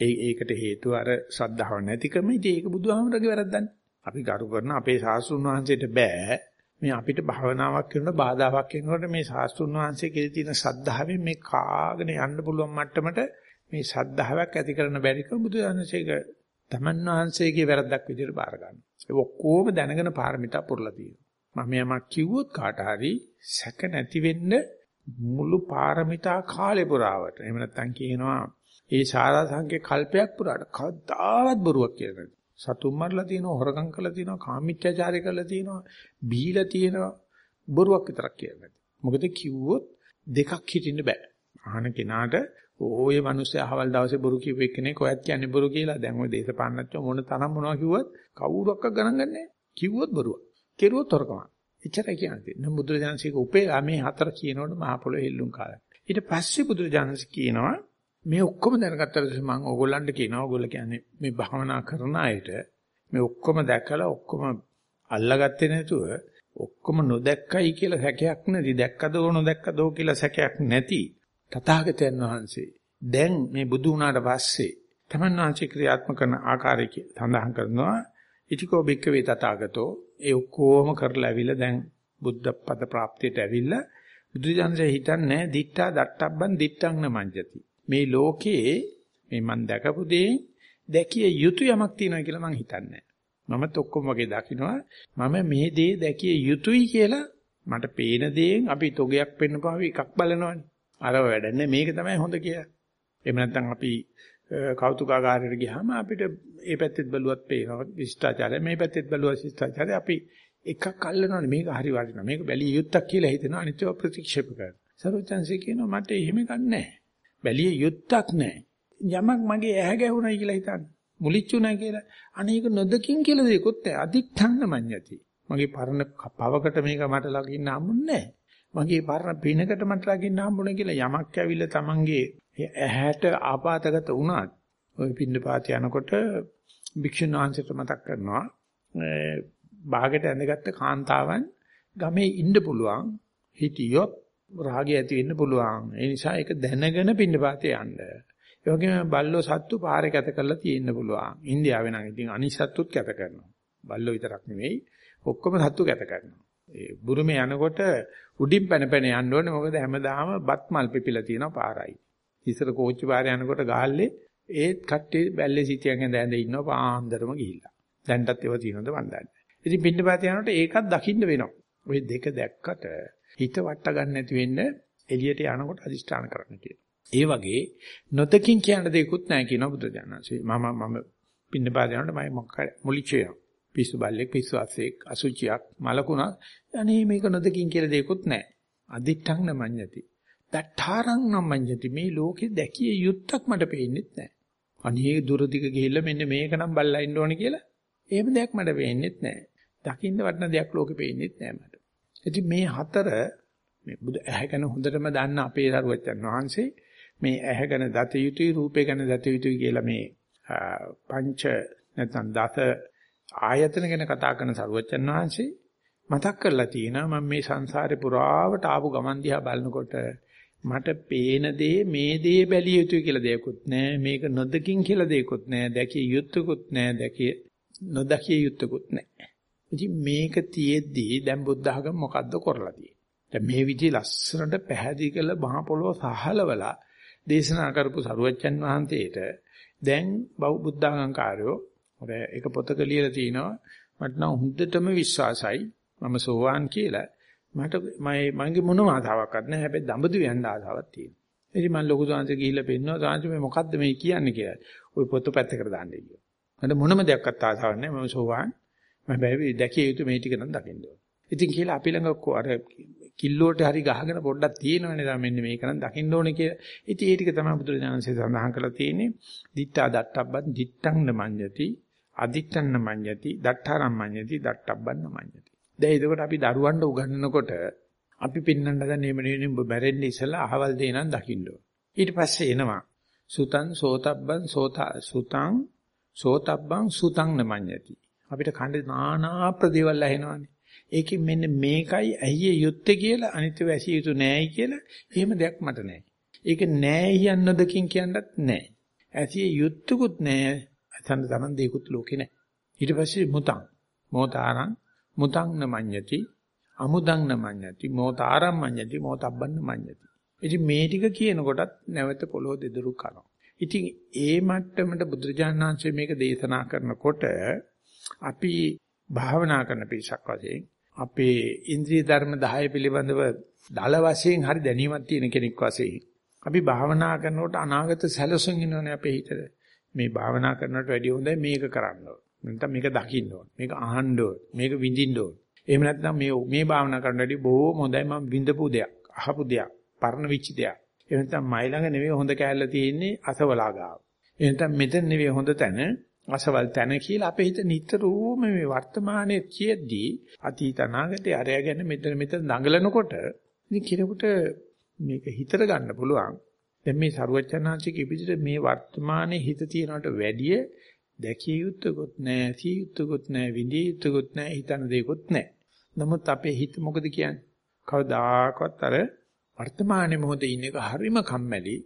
ඒ ඒකට හේතුව අර ශ්‍රද්ධාව නැතිකම ඉතින් ඒක බුදුහාමුදුරගේ වැරද්දන්නේ. අපි ගරු කරන අපේ සාස්ෘණ වහන්සේට බෑ මේ අපිට භාවනාවක් කරනකොට බාධාවක් වෙනකොට මේ ශාස්ත්‍රුන් වහන්සේ කියලා තියෙන සද්ධාවෙන් මේ කාගෙන යන්න පුළුවන් මට්ටමට මේ සද්ධාාවක් ඇති කරන බැරිකම බුදුදහමසේක තමන් වහන්සේගේ වැරද්දක් විදිහට බාර ගන්න. ඒ ඔක්කොම දැනගෙන පාරමිතා පුරලා තියෙනවා. මම යමක් කිව්වොත් කාට හරි සැක නැති වෙන්න මුළු පාරමිතා කාලේ පුරාවට එහෙම නැත්නම් කියනවා ඒ සාරා සංකේ කල්පයක් පුරාට කවදාවත් බොරුවක් කියලා නෑ. සතුන් මරලා තියෙනවා, හොරකම් කරලා තියෙනවා, කාමීත්‍යාචාරය කරලා තියෙනවා, බීලා තියෙනවා. බොරුවක් විතරක් කියන්නේ. මොකද කිව්වොත් දෙකක් හිටින්න බෑ. අහන කෙනාට ඕයේ මිනිස්සු අහවල් දවසේ බොරු කිව්ව එක්කනේ කොයත් කියන්නේ බොරු කියලා. දැන් ওই දේශපාලනච්චෝ මොන තරම් මොනවා කිව්වත් කවුරක්ක ගණන් ගන්නෑ. කිව්වොත් බොරුවක්. කෙරුවොත් හොරකම. එච්චරයි කියන්නේ. නම් බුදුරජාණන්සේක උපේ මේ හතර කියනකොට මහ පොළොවේ හෙල්ලුම් කාලය. ඊට පස්සේ බුදුරජාණන්සේ කියනවා මේ ඔක්කොම දැනගත්තට මම ඕගොල්ලන්ට කියනවා ඕගොල්ලෝ කියන්නේ මේ භාවනා කරන අයට මේ ඔක්කොම දැකලා ඔක්කොම අල්ලගත්තේ නැතුව ඔක්කොම නොදැක්කයි කියලා සැකයක් නැති දැක්කදෝ නොදැක්කදෝ කියලා සැකයක් නැති තථාගතයන් වහන්සේ දැන් මේ බුදු වුණාට පස්සේ තමන් වහන්සේ ක්‍රියාත්මක කරන ආකාරය සඳහන් කරනවා ඉතිකෝ බික්කවේ තථාගතෝ ඒ ඔක්කොම කරලා ඇවිල්ලා දැන් බුද්ධ පද ප්‍රාප්තියට ඇවිල්ලා බුදුජානසෙ හිතන්නේ දිට්ඨා දට්ටබ්බන් දිට්ඨං නමංජති. මේ ලෝකයේ මේ මන් දැකපු දේ දැකිය යුතු යමක් තියෙනවා කියලා මං හිතන්නේ මමත් ඔක්කොම වගේ දකින්නවා මම මේ දේ දැකිය යුතුයි කියලා මට පේන දේෙන් අපි තොගයක් පෙන්නපාව එකක් බලනවනේ. අර වැඩන්නේ මේක තමයි හොඳ කියලා. එහෙම නැත්නම් අපි කෞතුකාගාරයට ගියාම අපිට මේ පැත්තෙත් බැලුවත් පේනවා ශිෂ්ටාචාරය මේ පැත්තෙත් බැලුවා ශිෂ්ටාචාරය අපි එකක් අල්ලනවනේ මේක හරි වටිනවා මේක බැලිය යුත්තක් කියලා හිතෙනවා අනිත්‍යව ප්‍රතික්ෂේප කරනවා සරුවචන්සේ කියනවා මට එහෙම ගන්නෑ බැලිය යුත්තක් නැහැ. යමක් මගේ ඇහැ ගැහුණයි කියලා හිතන්න. මුලිච්චුණා කියලා. අනේක නොදකින් කියලා දෙයක්වත් නැහැ. අදිඨාන්න මඤ්ඤති. මගේ පරණ පවකට මේක මට ලගින්න හම්බුන්නේ මගේ පරණ පිනකට මට ලගින්න හම්බුනේ කියලා යමක් ඇවිල්ලා Tamange ඇහැට ආපాతගත වුණත් ওই පින්නපාත යනකොට භික්ෂුන් වහන්සේට මතක් කරනවා බාගෙට ඇඳගත්ත කාන්තාවන් ගමේ ඉන්න පුළුවන් හිටියොත් රාගය ඇති වෙන්න පුළුවන්. ඒ නිසා ඒක දැනගෙන පින්නපාතේ යන්න. ඒ වගේම බල්ලෝ සත්තු පාරේ කැත කරලා තියෙන්න පුළුවන්. ඉන්දියාවේ නම් ඉතින් අනිසත්තුත් කැත කරනවා. බල්ලෝ විතරක් නෙවෙයි ඔක්කොම සත්තු කැත කරනවා. ඒ බුරුමේ යනකොට උඩින් පැන පැන යන්න ඕනේ. මොකද හැමදාම බත් මල් පිපිලා තියෙනවා පාරයි. ඉස්සර කෝච්චි පාරේ යනකොට ගහල්ලේ ඒත් කට්ටිය බැල්ලේ සිටියන් ඇඳ ඇඳ ඉන්නවා පාන්දරම ගිහිල්ලා. දැන්ටත් ඒව තියෙනවද මන් දන්නේ. ඉතින් පිටිපස්ස යනකොට ඒකත් දකින්න වෙනවා. ওই දෙක දැක්කට හිත වට ගන්න නැති වෙන්න එළියට යනකොට අදිෂ්ඨාන කරන්න කියලා. ඒ වගේ නොතකින් කියන දෙයක්වත් නැහැ කියන බුදුජානසී. මම මම පින්නපාත යනකොට මම මොකක් මුලිච්චේ පිස්සු බල්ලෙක් පිස්සු අස්සෙක් අසුචියක් මලකුණක් අනේ මේක නොදකින් කියලා දෙයක්වත් නැහැ. අදිත්තං නමඤ්ඤති. දඨාරං නමඤ්ඤති මේ ලෝකේ දැකිය යුත්තක් මට පේන්නේ නැහැ. අනේ දුර දිග ගිහිල්ලා මෙන්න මේක නම් බල්ලා ඉන්න ඕනේ කියලා එහෙම දෙයක් මට පේන්නේ නැහැ. දකින්න වටන දෙයක් ලෝකේ පේන්නේ නැහැ මට. ඉතින් මේ හතර මේ බුදු ඇහැ ගැන හොඳටම දන්න අපේ දරුවචන් වහන්සේ මේ ඇහැ ගැන දත යුතුයි රූපේ ගැන දත යුතුයි කියලා මේ පංච නැත්නම් දත ආයතන ගැන කතා කරන සරුවචන් වහන්සේ මතක් කරලා තියෙනවා මම මේ සංසාරේ පුරාවට ආපු ගමන් දිහා බලනකොට මට පේන දේ මේ දේ බැලිය යුතුයි කියලා දෙයක්වත් නැහැ මේක නොදකින් කියලා දෙයක්වත් නැහැ දැකිය යුතුයකුත් නැහැ දැකිය නොදකිය යුතුයකුත් නැහැ ඉතින් මේක තියෙද්දී දැන් බුද්ධ ආගම මොකද්ද කරලා තියෙන්නේ? දැන් මේ විදිහ ලස්සනට පැහැදිලි කළ මහ පොළොව සහලවලා දේශනා කරපු සරුවච්චන් වහන්සේට දැන් බුද්ධාගම් කාර්යෝ ඔය එක පොතක ලියලා තිනවා. මට නම් හොඳටම විශ්වාසයි. මම සෝවාන් කියලා. මට මගේ මොනම ආසාවක්වත් නැහැ. හැබැයි දඹදු යන්න ආසාවක් තියෙනවා. ඉතින් මම ලොකු සාංශ ගිහිල්ලා පෙන්නනවා සාංශ මේ මොකද්ද මේ කියන්නේ? කියලා. ওই පොත පැත්තකට දාන්න කිව්වා මට මොනම දෙයක්වත් ආසාවක් නැහැ. මම සෝවාන්. මම බැරි දැකිය යුතු මේ ටික නම් දකින්න ඕන. ඉතින් කියලා අපි ළඟ අර කිල්ලෝට හරි ගහගෙන පොඩ්ඩක් තියෙනවනේ දැන් මෙන්න මේක නම් දකින්න ඕනේ කියලා. ඉතින් ඒ ටික තමයි බුදුරජාණන්සේ සඳහන් කරලා තියෙන්නේ. දිත්තා දට්ටබ්බන් දිත්තං නමඤ්ඤති අදිත්තං නමඤ්ඤති දට්ඨාරම් මඤ්ඤති දට්ටබ්බන් නමඤ්ඤති. දැන් ඒකට අපි දරුවන්ට උගන්වනකොට අපි පින්නන්න දැන් එහෙම නෙවෙයි ඔබ මැරෙන්න ඉස්සලා අහවල් දේ නම් දකින්න ඕන. ඊට පස්සේ එනවා සුතං සෝතබ්බන් සෝතා සුතං සෝතබ්බං සුතං නමඤ්ඤති. අපිට කණ්ඩේ නානා ප්‍රදේවල් ඇහෙනවානේ. ඒකෙන් මෙන්න මේකයි ඇහිය යුත්තේ කියලා අනිත්‍යව ඇසිය යුතු නෑයි කියලා එහෙම දෙයක් මට නෑ. ඒක නෑ කියන්නදකින් කියන්නත් නෑ. ඇසිය යුත්තකුත් නෑ. අතන තරම් දෙයක්ත් ලෝකේ නෑ. ඊට පස්සේ මුතං මොතාරං මුතං නමඤ්ඤති අමුදං නමඤ්ඤති මොතාරං මඤ්ඤති මොතබ්බන් නමඤ්ඤති. ඉතින් මේ ටික කියනකොටත් නැවත පොළොව දෙදරු කරනවා. ඉතින් ඒ මට්ටමට බුදුරජාණන් වහන්සේ මේක දේශනා කරනකොට අපි භාවනා කරන පිරිසක් වශයෙන් අපේ ඉන්ද්‍රිය ධර්ම 10 පිළිබඳව දල වශයෙන් හරි දැනීමක් තියෙන කෙනෙක් වශයෙන් අපි භාවනා කරනකොට අනාගත සැලසුම් ඉන්නවනේ අපේ හිතේ මේ භාවනා කරනට වැඩිය හොඳයි මේක කරන්න ඕන නැත්නම් මේක දකින්න ඕන. මේක අහන්න ඕන. මේක විඳින්න ඕන. එහෙම නැත්නම් මේ මේ භාවනා කරන වැඩිය බොහොම හොඳයි. මම විඳපු දෙයක් අහපු දෙයක් පරණ විච් දෙයක්. එහෙම නැත්නම් මයි ළඟ නෙවෙයි හොඳ කෑල්ල තියෙන්නේ අසවලා ගාව එහෙම නැත්නම් මෙතන නෙවෙයි හොඳ තැන අසවල් තැන කියලා අපේ හිත නිතරම මේ වර්තමානයේ කියද්දී අතීත අනාගතේ අරය ගැන මෙතන මෙතන දඟලනකොට ඉතින් කෙනෙකුට මේක හිතට ගන්න පුළුවන්. දැන් මේ සරුවචනාංශික ඉදිරියට මේ වර්තමානයේ හිත තියනකට වැඩිය දැකිය යුත්තකුත් නැහැ, සිය යුත්තකුත් නැහැ, විඳිය යුත්තකුත් නැහැ, හිතන දෙයක්වත් නැහැ. නමුත් අපේ හිත මොකද කියන්නේ? කවදාකවත් අර වර්තමානයේ මොහොතේ ඉන්න එක හරිම කම්මැලි,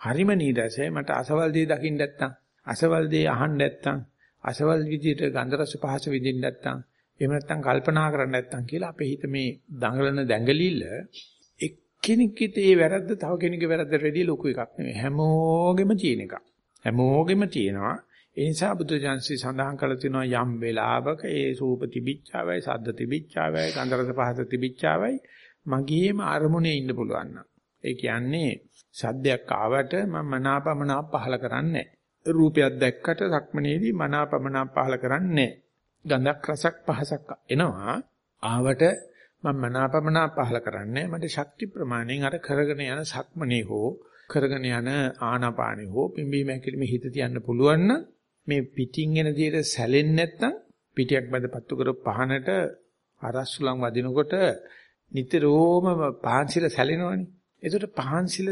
හරිම නීදසයි මට අසවල් දේ දකින්න නැත්තම් අසවල් දේ අහන්න නැත්තම් අසවල් විදියට ගන්ධ රස පහස විඳින්න නැත්තම් එහෙම නැත්තම් කල්පනා කරන්න නැත්තම් කියලා අපේ හිත මේ දඟලන දැඟලිල්ල එක්කෙනෙක්ගේ ඒ වැරද්ද තව කෙනෙකුගේ වැරද්දට වැඩිය ලොකු එකක් නෙමෙයි හැමෝගෙම තියෙන එකක් හැමෝගෙම තියෙනවා ඒ නිසා බුදුජානසී සඳහන් කළ තියෙනවා යම් වෙලාවක ඒ රූප තිබිච්චාවයි සද්ද තිබිච්චාවයි ගන්ධ රස පහස තිබිච්චාවයි මගේම අරමුණේ ඉන්න පුළුවන් නම්. ඒ කියන්නේ සද්දයක් ආවට මම මනාපමනාප පහල කරන්නේ නැහැ. රූපයක් දැක්කට සක්මනේදී මනාපමනා පහල කරන්නේ ගඳක් රසක් පහසක් එනවා. ආවට මම මනාපමනා පහල කරන්නේ මට ශක්ති ප්‍රමාණයෙන් අර කරගෙන යන සක්මනේ හෝ කරගෙන යන ආනාපානේ හෝ පිම්බීම හැකිලිම හිත තියන්න පුළුවන් මේ පිටින් එන දිහට සැලෙන්නේ නැත්නම් පිටියක් බඳපත්තු කර පහනට අරස්සුලන් වදිනකොට නිතරම පහන්සිල සැලෙනවනේ. ඒකට පහන්සිල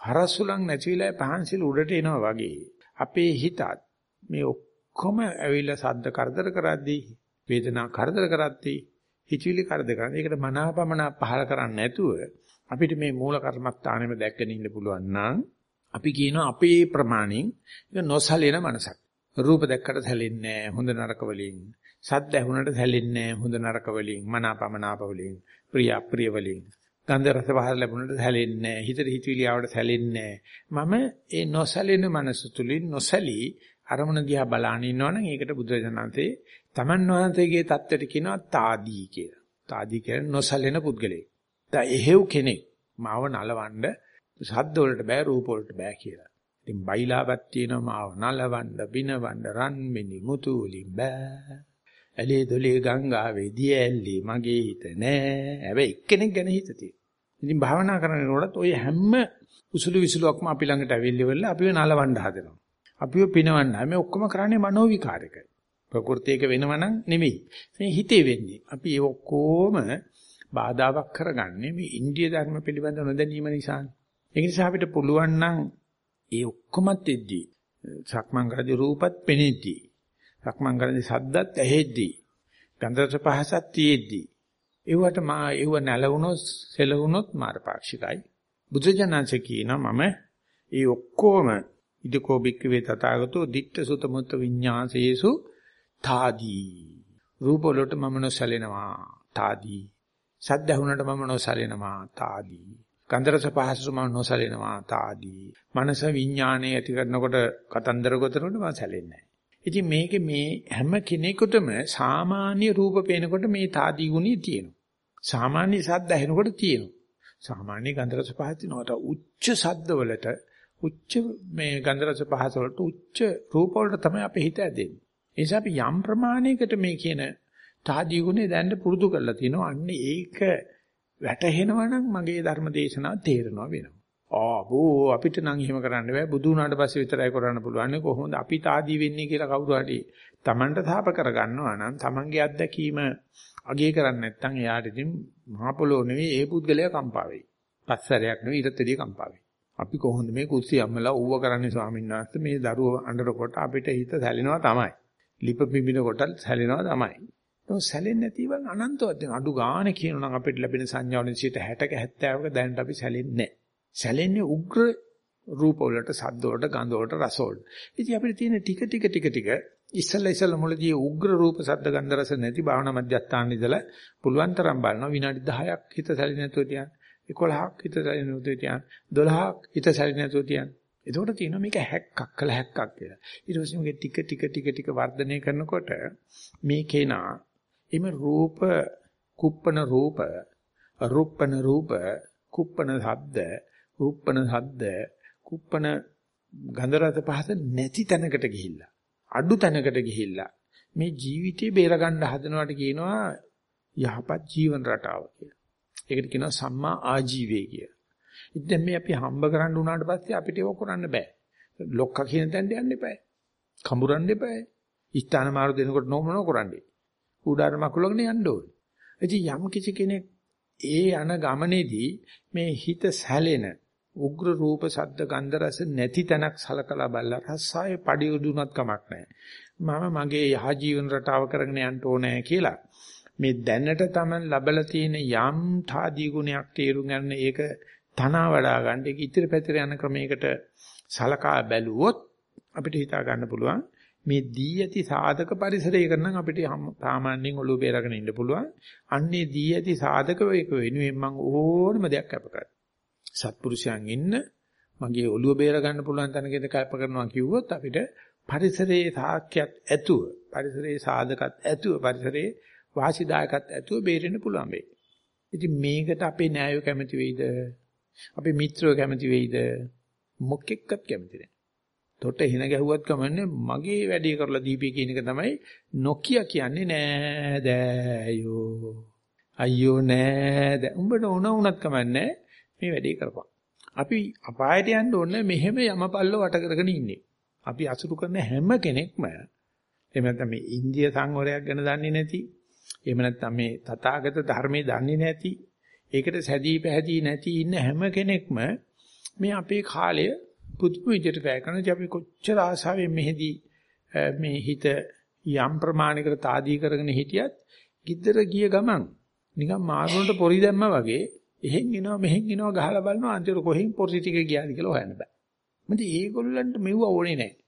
හරස්සුලන් නැතිවිලා පහන්සිල උඩට එනවා වගේ. අපේ හිතත් මේ ඔක්කොම ඇවිල්ලා සද්ද කරදර කරද්දී වේදනා කරදර කරද්දී හිතවිලි කරදර කරද්දී ඒකට මනාපමනා පහල කරන්නේ නැතුව අපිට මේ මූල කර්මස්ථානෙම දැක්කගෙන ඉන්න පුළුවන් නම් අපි කියනවා අපේ ප්‍රමාණින් ඒක නොසලෙන මනසක්. රූප දැක්කට සැලෙන්නේ නැහැ හොඳ නරක වලින්. සද්ද ඇහුනට සැලෙන්නේ නැහැ හොඳ නරක වලින්. මනාපමනාප වලින්. ප්‍රිය අප්‍රිය වලින්. ගන්ධ රස පහස ලැබුණට සැලෙන්නේ නැහැ. හිතට හිතවිලි ආවට සැලෙන්නේ නැහැ. මම ඒ නොසැලෙන මනස තුලින් නොසැලී අරමුණ දිහා බලාන ඉන්නවනම් ඒකට බුදුරජාණන්සේ තමන් වහන්සේගේ தත්ත්වයට කියනවා తాදී කියලා. తాදී කියන්නේ නොසැලෙන පුද්ගලයෙක්. දැන් එහෙව් කෙනෙක් මාව නලවන්න සද්ද වලට බෑ රූප වලට බෑ කියලා. ඉතින් බයිලාවක් තියෙනවා මාව නලවන්න බිනවන්න රන් මිනි මුතු වලින් බෑ. ඇලේ දොලේ ගංගාවේ දිය ඇල්ලේ මගේ හිත නෑ. හැබැයි එක්කෙනෙක් ගැන හිත ඉතින් භාවනා කරනකොටත් ඔය හැම උසුළු විසුළුක්ම අපි ළඟට අවිල්ලිවෙලා අපිව නලවන්න හදනවා. අපිව පිනවන්න. මේ ඔක්කොම කරන්නේ මනෝ විකාරයක. ප්‍රകൃතියක වෙනවනම් නෙමෙයි. මේ හිතේ වෙන්නේ. අපි ඒ ඔක්කොම බාධාවක් කරගන්නේ මේ ඉන්දිය ධර්ම පිළිබඳ නොදැනීම නිසානේ. ඒ නිසා අපිට පුළුවන් නම් ඒ ඔක්කොමත් එද්දී සක්මන් කරදී රූපත් පෙනෙද්දී සක්මන් කරදී සද්දත් ඇහෙද්දී ගන්ධරස පහසත් තියෙද්දී ඒවට මා ඒව නැලවුනොත් සෙලවුනොත් මාර්ගපාක්ෂිකයි. බුදුජානන්සේ කියනවා මම ඒ ඔක්කොම ඉදකෝ බික්කවේ තථාගතෝ ditta sutta mutta විඤ්ඤාසේසු තාදී. රූප වලට මම නොසැලෙනවා තාදී. සද්ද ඇහුනට මම නොසැලෙනවා තාදී. ගන්ධරස පහසු මම නොසැලෙනවා තාදී මනස විඥාණය ඇති කරනකොට කතන්දර ගොතනකොට මම සැලෙන්නේ ඉතින් මේකේ මේ හැම කෙනෙකුටම සාමාන්‍ය රූප පේනකොට මේ තාදී ගුණය තියෙනවා. සාමාන්‍ය සද්ද ඇහෙනකොට තියෙනවා. සාමාන්‍ය ගන්ධරස පහස් තියෙනවට උච්ච සද්දවලට උච්ච මේ ගන්ධරස පහස වලට උච්ච රූප වලට තමයි අපේ හිත ඇදෙන්නේ. ඒ නිසා අපි යම් ප්‍රමාණයකට මේ කියන තාදී ගුණය දැන්න පුරුදු කරලා තිනවා. අන්න ඒක වැටහෙනවා නම් මගේ ධර්ම දේශනාව තේරෙනවා වෙනවා. ආවෝ අපිට නම් එහෙම කරන්න බෑ බුදු වුණාට පස්සේ විතරයි කරන්න පුළුවන් කොහොමද අපි තාදී වෙන්නේ කියලා කවුරු හරි Tamanට තාප කරගන්නවා නම් Tamanගේ අත්දැකීම අගය කරන්නේ නැත්නම් එයාට ඉතින් මහ පොළොව නෙවෙයි ඒ පුද්ගලයා කම්පා වෙයි. පස්සරයක් නෙවෙයි ඊටතදී කම්පා වෙයි. අපි කොහොමද මේ කුස්සිය අම්මලා ඌව කරන්නේ ස්වාමීන් වහන්සේ මේ දරුව අඬනකොට අපිට හිත සැලෙනවා තමයි. ලිප පිඹින කොට සැලෙනවා තමයි. ඒක සැලෙන්නේ නැතිව අනන්තවත් අඩු ගානේ කියනනම් අපිට ලැබෙන සංඥාවලින් 60ක 70ක දැනට අපි සැලෙන්නේ නැහැ. සැලෙන්නේ උග්‍ර රූප වලට, සද්ද වලට, ගන්ධ වලට, රස වලට. ඉතින් අපිට තියෙන ටික ටික ටික ටික ඉස්සල්ලා ඉස්සල්ලා මුලදී උග්‍ර රූප, සද්ද, ගන්ධ, රස නැති භාවනා මධ්‍යස්ථාන ඉඳලා පුළුවන් තරම් බලනවා විනාඩි 10ක් හිත සැලෙන්නේ නැතුව තියන්න. 11ක් හිත සැලෙන්නේ නැතුව තියන්න. 12ක් හිත සැලෙන්නේ නැතුව තියන්න. එතකොට තියෙනවා මේක හැක්කක් කළ හැක්කක් කියලා. ඊට පස්සේ මේක ටික ටික ටික ටික වර්ධනය කරනකොට මේ කේනා එimhe රූප කුප්පන රූප අරුප්පන රූප කුප්පන ශබ්ද කුප්පන ශබ්ද කුප්පන ගන්ධ රස පහස නැති තැනකට ගිහිල්ලා අඩු තැනකට ගිහිල්ලා මේ ජීවිතේ බේර ගන්න හදනවට කියනවා යහපත් ජීවන රටාව කියලා. ඒකට කියනවා සම්මා ආජීවය කියලා. ඉතින් මේ අපි හම්බ කරන්න උනාට පස්සේ අපිට ඒක කරන්න බෑ. ලොක්කා කියන තැනට යන්න එපා. කඹරන්න එපා. ස්ථාන මාරු දෙනකොට නොමනෝ කරන්නේ. උඩාර මකුලගෙන යන්න ඕනේ. ඉතින් යම් කිසි කෙනෙක් ඒ යන ගමනේදී මේ හිත සැලෙන උග්‍ර රූප සද්ද ගන්ධ රස නැති තැනක් සලකලා බලලා රසායේ පඩි උදුනත් කමක් නැහැ. මම මගේ යහ ජීවන රටාව කරගෙන යන්න ඕනේ කියලා. මේ දැනට Taman ලබලා තියෙන යම් තාදී ගුණයක් තේරුම් ගන්න ඒක තනවා වඩා ගන්න ඒක ඉතිරි පැතිර යන ක්‍රමයකට සලකා බැලුවොත් අපිට හිතා ගන්න පුළුවන් මේ දී ඇති සාධක පරිසරයක නම් අපිට සාමාන්‍යයෙන් ඔළුව බේරගෙන ඉන්න පුළුවන්. අන්නේ දී ඇති සාධක වේක වෙනුවෙන් මම ඕනම දෙයක් කැප කරනවා. සත්පුරුෂයන් ඉන්න මගේ ඔළුව බේර ගන්න පුළුවන් තැනකද කල්ප කරනවා කිව්වොත් අපිට පරිසරයේ සාක්ෂියක් ඇතුව පරිසරයේ සාධකත් ඇතුව පරිසරයේ වාසිදායකත් ඇතුව බේරෙන්න පුළුවන් වෙයි. ඉතින් මේකට අපේ න්යායව කැමති වෙයිද? අපේ මිත්‍රයෝ කැමති වෙයිද? මොකෙක්වත් කැමති නැහැ. තොට හින ගැහුවත් කමන්නේ මගේ වැඩේ කරලා දීපේ කියන එක තමයි නොකිය කියන්නේ නෑ දෑයෝ. අයියෝ නෑ දෑ. උඹට උන උනත් කමන්නේ මේ වැඩේ කරපන්. අපි අපායට යන්න ඕනේ මෙහෙම යමපල්ල වට කරගෙන ඉන්නේ. අපි අසුරු කරන හැම කෙනෙක්ම එහෙම නැත්නම් මේ ඉන්දිය සංවරයක් ගැන දන්නේ නැති එහෙම නැත්නම් මේ තථාගත ධර්මයේ දන්නේ නැති ඒකට සැදී පැහැදී නැති ඉන්න හැම කෙනෙක්ම මේ අපේ කාලය පුදුම විදිහට වැය කරනවා. අපි කොච්චර ආසාවෙන් මෙහිදී මේ හිත යම් ප්‍රමාණයකට తాදී කරගෙන හිටියත් গিද්දර ගිය ගමන් නිකන් මාර්ගවලට පොරි දැම්මා වගේ එහෙන් එනවා මෙහෙන් එනවා ගහලා බලනවා අන්තිමට කොහෙන් පොරි ටික ගියාද කියලා හොයන්න බෑ. මොකද ඒගොල්ලන්ට මෙව්ව ඕනේ නැහැ.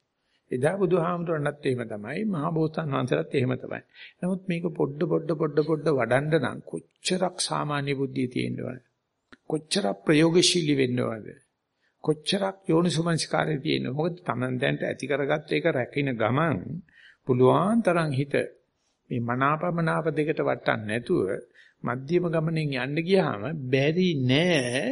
එදා බුදුහාමුදුරන්වත් එහෙම තමයි මහා බෝසත්න් වහන්සේලාත් එහෙම තමයි. නමුත් මේක පොඩ පොඩ පොඩ පොඩ වඩන්න නම් කොච්චරක් සාමාන්‍ය බුද්ධිය තියෙනවද? කොච්චරක් ප්‍රයෝගශීලී වෙන්න ඕනද? කොච්චරක් යෝනිසුමනස්කාරය තියෙනවද? මොකද Taman දැන්ට ඇති කරගත්ත එක රැකින ගමන් පුළුවන් තරම් හිත මේ මනාපමනාප දෙකට වටන්න නැතුව මධ්‍යම ගමනෙන් යන්න ගියාම බැරි නෑ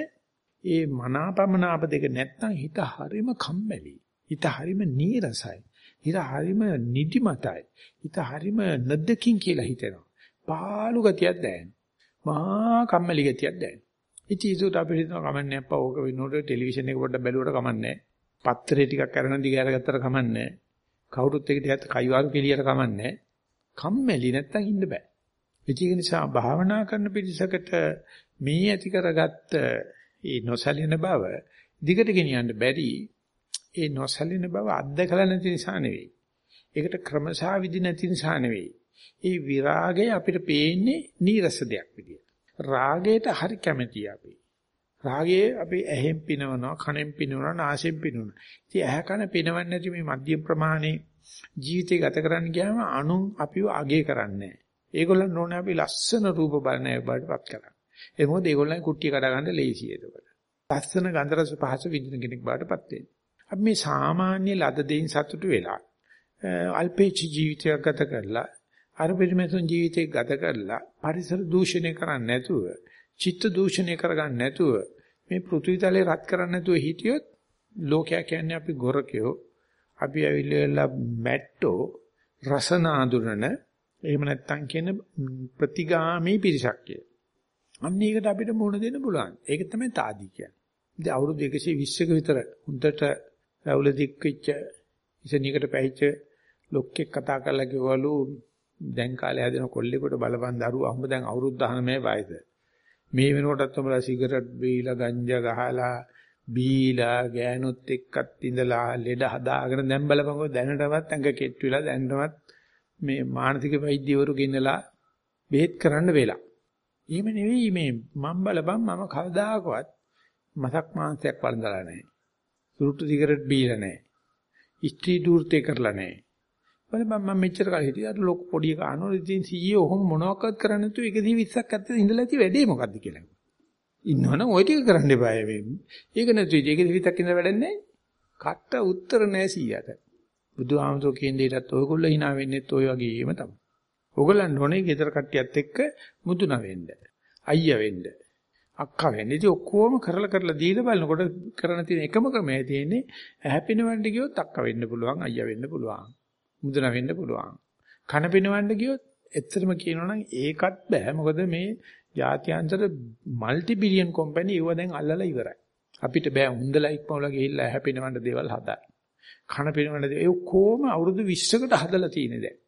ඒ මනාපමනාප දෙක නැත්තම් හිත හරිම කම්මැලි. හිත හරිම නීරසයි. හිත හරිම නිදිමතයි. හිත හරිම නැද්දකින් කියලා හිතෙනවා. පාළු ගතියක් දැනෙනවා. මහා කම්මැලි ගතියක් දැනෙනවා. ඉතින් ඒකට අපිට හිතනවා කමන්නේ අප්පා ඕක වෙනකොට ටෙලිවිෂන් එක පොඩ්ඩක් බැලුවට කමන්නේ පත්තරේ ටිකක් අරගෙන දිග අරගත්තට කමන්නේ කවුරුත් එක ටිකක් කයිවාරු කෙලියට කමන්නේ කම්මැලි නැත්තම් ඉන්න බෑ. ඒක නිසා භාවනා කරන පිරිසකට මේ ඇති කරගත්ත ඒ නොසලින බව දිගට ගෙනියන්න බැරි ඒ නොසලින බව අත්දකලා නැති නිසා නෙවෙයි. ඒකට ක්‍රමසා විදි නැති නිසා නෙවෙයි. ඒ විරාගය අපිට පේන්නේ නීරස දෙයක් විදියට. රාගයට හරි කැමැතියි අපි. රාගයේ අපි ඇහෙන් පිනවනවා, කනෙන් පිනවනවා, නාසයෙන් පිනවනවා. ඉතින් ඇහ කන පිනවන්නේ නැති මේ මධ්‍යම ප්‍රමාණේ ජීවිතය ගත කරන්න ගියාම අනුන් අපිව අගේ කරන්නේ ඒගොල්ලන් ඕනේ අපි ලස්සන රූප බලන බඩපත් කරන්න. ඒ මොකද ඒගොල්ලන් කුට්ටිය කඩා ගන්න ලේසි ඒකට. ලස්සන ගන්ධ රස පහස විඳින කෙනෙක් බඩපත් වෙන්නේ. අපි මේ සාමාන්‍ය ලද දෙයින් සතුටු වෙලා අල්පේච ජීවිතයක් ගත කරලා අර පිරිමැසුන් ජීවිතේ ගත කරලා පරිසර දූෂණය කරන්නේ නැතුව, චිත්ත දූෂණය කරගන්න නැතුව, මේ පෘථිවි තලේ රත් කරන්නේ නැතුව හිටියොත් ලෝකයා කියන්නේ අපි ගොරකයෝ, අපි ඇවිල්ලා මැට්ටෝ රසනාඳුනන එහෙම නැත්තම් කියන ප්‍රතිගාමී පිරිසක් කිය. අන්න ඒකට අපිට මුණ දෙන්න පුළුවන්. ඒක තමයි තාදී කියන්නේ. ඉතින් අවුරුදු 120ක විතර හුඳට රවුල දික් වෙච්ච ඉසනීකට පැහිච්ච ලොක්කෙක් කතා කරලා කිව්වලු දැන් කාලේ හැදෙන කොල්ලෙකුට බලපන් දරුවා අහම දැන් අවුරුදු 19 වයස. මේ වෙනකොටත් උඹලා සිගරට් බීලා ගංජා ගහලා බීලා ගෑනුත් එක්කත් ඉඳලා ලෙඩ හදාගෙන දැන් බලපංකෝ දැනටවත් ඇඟ කෙට් වෙලා දැනටවත් මේ මානසික වෛද්‍යවරු ගෙන්නලා බෙහෙත් කරන්න වෙලා. එහෙම නෙවෙයි මේ මම බලපන් මම කවදාකවත් මසක් මාංශයක් වළඳලා නැහැ. සුරුට්ටු සිගරට් බීලා නැහැ. ස්ත්‍රී දූර්තේ කරලා නැහැ. බලන්න මම මෙච්චර කාලෙ හිටියා ලොක් පොඩි කානෝල ඉතින් සීයේ ඔහොම මොනවක්වත් කරන්නේ නැතුව 120ක් ඇත්තට ඉඳලා ඇති වැඩේ මොකද්ද කියලා. ඉන්නවනම් ওই ටික කරන්න එපා මේ. ඒක නැතු 120ක් ඉඳලා වැඩක් නැහැ. කට උත්තර නැහැ සීයට. බුදුහාමසෝ කියන දෙයටත් ඔයගොල්ලෝ hina වෙන්නේත් ඔය වගේම තමයි. ඔයගොල්ලන් ඕනේ ගෙදර කට්ටියත් එක්ක මුදුන වෙන්න. අයියා වෙන්න. අක්කා වෙන්න. ඉතින් ඔක්කොම කරලා කරලා දීලා බලනකොට කරන තියෙන එකම ක්‍රමය තියෙන්නේ ඇහැපිනවන්න ගියොත් අක්කා වෙන්න පුළුවන් අයියා වෙන්න පුළුවන්. මුදන වෙන්න පුළුවන්. කන පිනවන්න ගියොත් එච්චරම කියනවනම් ඒකත් බෑ. මොකද මේ ජාත්‍යන්තර মালටි බිලියන් කම්පැනි ඒව දැන් අල්ලලා ඉවරයි. අපිට බෑ හොඳලා ඉක්මවලා ගිහිල්ලා හැපිනවන්න දේවල් හදාන්න. කන පිනවන්න දේ ඒ කොහොම අවුරුදු 20කට හදලා තියෙන්නේ දැන්.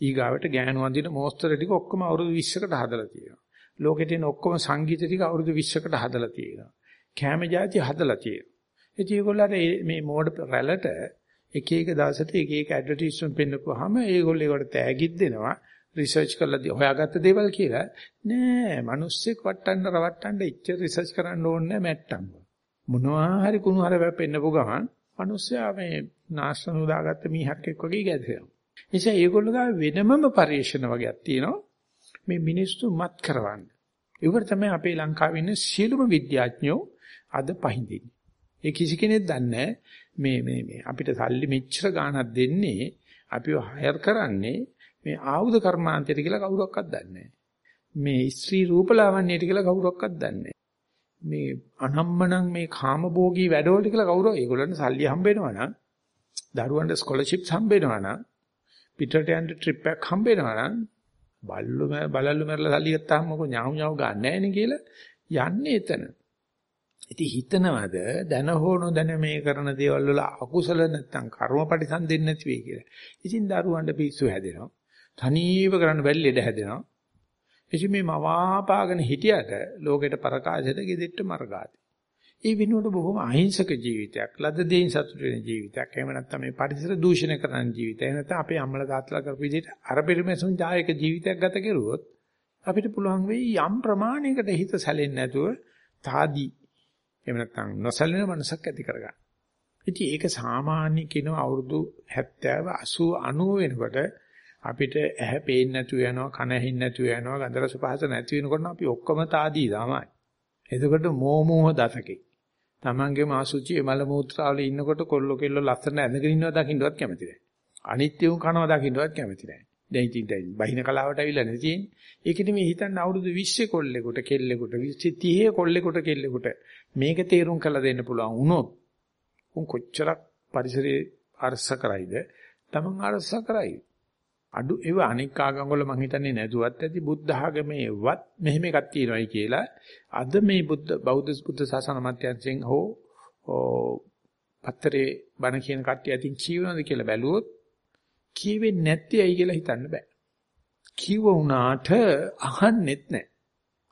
ඊගාවට ගෑනු වඳින මොස්තර ටික ඔක්කොම අවුරුදු 20කට හදලා තියෙනවා. ලෝකේ තියෙන ඔක්කොම සංගීත ටික අවුරුදු 20කට හදලා තියෙනවා. කෑම જાති හදලා තියෙනවා. ඉතින් ඒගොල්ලන්ට මේ මෝඩ රැළට එක එක දවසට එක එක ඇඩ්වර්ටයිස්මන්ට් පෙන්නපුවාම ඒගොල්ලෝ ඒකට තෑගිත් දෙනවා රිසර්ච් කරලා හොයාගත්ත දේවල් කියලා. නෑ මිනිස්සෙක් වට්ටන්න රවට්ටන්න ඉච්ච රිසර්ච් කරන්න ඕනේ මැට්ටම්. මොනවා හරි කුණු හරි පෙන්නපු ගමන් මිනිස්සයා මේ නාස්තන උදාගත්ත මීහක්ෙක් වගේ ගැදෙනවා. නිසා ඒගොල්ලෝ ගාව වෙනමම පරිශන වගේක් තියෙනවා. මේ මිනිස්සු මත් කරවන්න. ඒකට තමයි අපේ ලංකාවේ ඉන්න සියලුම විද්‍යාඥයෝ අද පහඳින්නේ. ඒ කිසි කෙනෙක් දන්නේ මේ මේ මේ අපිට සල්ලි මෙච්චර ගාණක් දෙන්නේ අපිව හයර් කරන්නේ මේ ආයුධ කර්මාන්තයට කියලා කවුරක්වත් දන්නේ මේ ස්ත්‍රී රූපලාවන්‍යයට කියලා කවුරක්වත් දන්නේ මේ අනම්මනම් මේ කාමභෝගී වැඩවලට කියලා කවුරු ඒගොල්ලන්ට සල්ලි හම්බ වෙනවා නම් දරුවන්ට ස්කෝලර්ෂිප්ස් හම්බ වෙනවා නම් පිටරට යන්න ට්‍රිප් එකක් හම්බ වෙනවා නම් බල්ලු බලල්ලු මරලා සල්ලි ගත්තාම මොකෝ ඥාව් ඥාව් ගන්න නැහැ නේ කියලා යන්නේ එතන. ඉතින් හිතනවද දැන හෝ නොදැන මේ කරන දේවල් වල අකුසල නැත්තම් කර්මපටිසන් දෙන්නේ නැති වෙයි කියලා. ඉතින් දරුවන්ට පිස්සු හැදෙනවා. තනීව කරන්න බැරි ලෙඩ හැදෙනවා. ඉතින් මේ මවාපාගෙන හිටියට ලෝකෙට පරකාසයට ගෙදෙට්ට මර්ගාති. ඒ වෙනුවට බොහොම අහිංසක ජීවිතයක්, ලද දෙයින් සතුට වෙන ජීවිතයක්. එහෙම නැත්නම් මේ පරිසර දූෂණය කරන ජීවිතය. එහෙම නැත්නම් අපේ අම්මලා තාත්තලා කරපු විදිහට අර පෙරමෙසුන් ජායක ජීවිතයක් ගත කරුවොත් අපිට පුළුවන් වෙයි යම් ප්‍රමාණයකට හිත සැලෙන්නේ නැතුව තාදී එහෙම නැත්නම් නොසැලෙන මනසක් ඇති කරගන්න. ඉතින් ඒක සාමාන්‍ය කියන අවුරුදු 70 80 90 වෙනකොට අපිට ඇහැ පේන්නේ නැතුව යනවා කන ඇහෙන්නේ නැතුව යනවා ගන්ධ රස පහස නැති වෙනකොට අපි ඔක්කොම තාදී තමයි. එතකොට මෝමෝහ දතකේ. Tamangeම අසුචියේ මල මූත්‍රාවල ඉන්නකොට කොල්ල කෙල්ල ලස්සන ඇඳගෙන ඉන්නවා දකින්නවත් කැමති නැහැ. අනිත්‍ය වුන් කනවා දකින්නවත් කැමති නැහැ. දැන් ඉතින් දැන් බහින කලාවට අවිලා නැති තියෙන්නේ. ඒකෙදි මේ හිතන්න අවුරුදු 20 කොල්ලෙකුට කෙල්ලෙකුට 20 30 කොල්ලෙකුට කෙල්ලෙකුට මේක තේරුම් කරලා දෙන්න පුළුවන් වුණොත් උන් කොච්චරක් පරිසරයේ අරස කරයිද? Taman අරස කරයි. අඩු ඒව අනික් ආගම් වල මං හිතන්නේ නැතුවත් ඇති බුද්ධ ආගමේවත් මෙහෙම එකක් තියෙනවායි කියලා අද මේ බුද්ධ බෞද්ධ බුද්ධ ශාසන මධ්‍යන්තයෙන් හෝ පත්තරේ බණ කියන කට්ටිය අතින් කියවනද කියලා බැලුවොත් කියවෙන්නේ නැති ඇයි කියලා හිතන්න බෑ. කිව්ව වුණාට අහන්නෙත් නැහැ.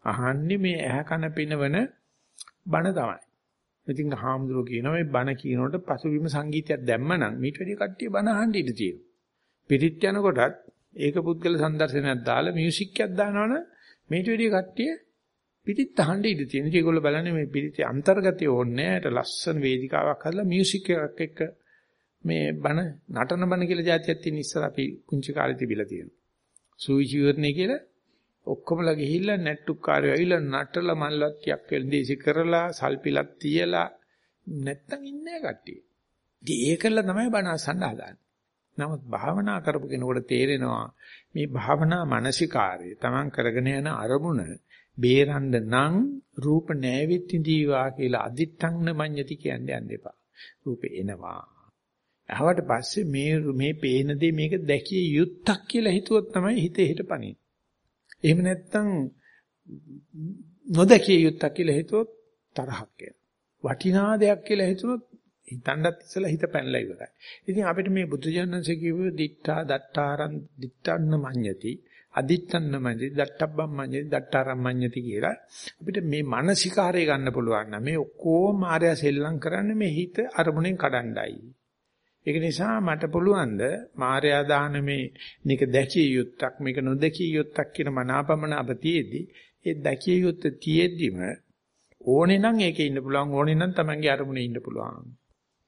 අහන්නේ මේ ඇහ කන පිනවන බණ තමයි. ඉතින් හාමුදුරුවෝ කියනවා මේ බණ කියනකොට පසුබිම සංගීතයක් දැම්මනම් මීට වැඩි කට්ටිය බණ අහන්න ඉඩ තියෙනවා. පිරිත් යනකොටත් ඒක පුද්ගල සංදර්ශනයක් දාලා මියුසික් එකක් දානවනම් මේට වැඩිය කට්ටිය පිරිත් අහන්න ඉඩ තියෙනවා. ඒගොල්ලෝ බලන්නේ මේ පිරිතේ අන්තර්ගතය ඕනේ නැහැ. ලස්සන වේදිකාවක් හදලා මියුසික් එකක් එක්ක මේ බණ නටන බණ කියලා જાතියක් තියෙන ඉස්සර අපි පුංචි කාලේ තිබිලා තියෙනවා. සූවිචිවර්ණේ කියලා ඔක්කොමලා ගිහිල්ලා නැට්ටුකාරයෝ ඇවිල්ලා නටලා මල්වත්තියක් වෙලදීසි කරලා සල්පිලක් තියලා නැත්තම් ඉන්නේ කට්ටිය. ඉතින් ඒකල තමයි බණ අසන්න හදාන්නේ. නමුත් භාවනා කරපු කෙනෙකුට තේරෙනවා මේ භාවනා මානසිකාරය තමන් කරගෙන යන අරමුණ බේරන්න නම් රූප නැවිත් ඉඳීවා කියලා අදිත්තංන මඤ්ඤති කියන්නේ යන්න එපා. රූපේ එනවා. ahවට පස්සේ මේ මේ පේන දේ මේක දැකිය යුත්තක් කියලා හිතුවොත් තමයි හිතේ හිටපණින්. එහෙම නැත්නම් නොදැකිය යුත්තක් කියලා හිතුවොත් තරහක් එනවා. වටිනා දෙයක් කියලා හිතුනොත් හිතන්නත් ඉස්සලා හිත පැනලා ඉවරයි. ඉතින් අපිට මේ බුදුජානන්සේ කිව්ව දිත්තා දත්තාරං දිත්තන්න මඤ්ඤති අදිත්තන්න මඤ්ඤති දත්තබ්බම් මඤ්ඤති දත්තාරම් මඤ්ඤති කියලා අපිට මේ මානසිකාරය ගන්න පුළුවන් නම් මේ ඔක්කොම මායя සෙල්ලම් කරන්නේ මේ හිත අරමුණෙන් කඩණ්ඩායි. ඒක නිසා මට පුළුවන් ද මාර්යා දාන මේ නික දැකිය යුත්තක් මේක නොදැකිය යුත්තක් කියන මනාපමන අපතියෙදි ඒ දැකිය යුත්ත තියෙද්දිම ඕනේ නම් ඒකේ ඉන්න පුළුවන් ඕනේ නම් Tamange අරමුණේ ඉන්න පුළුවන්.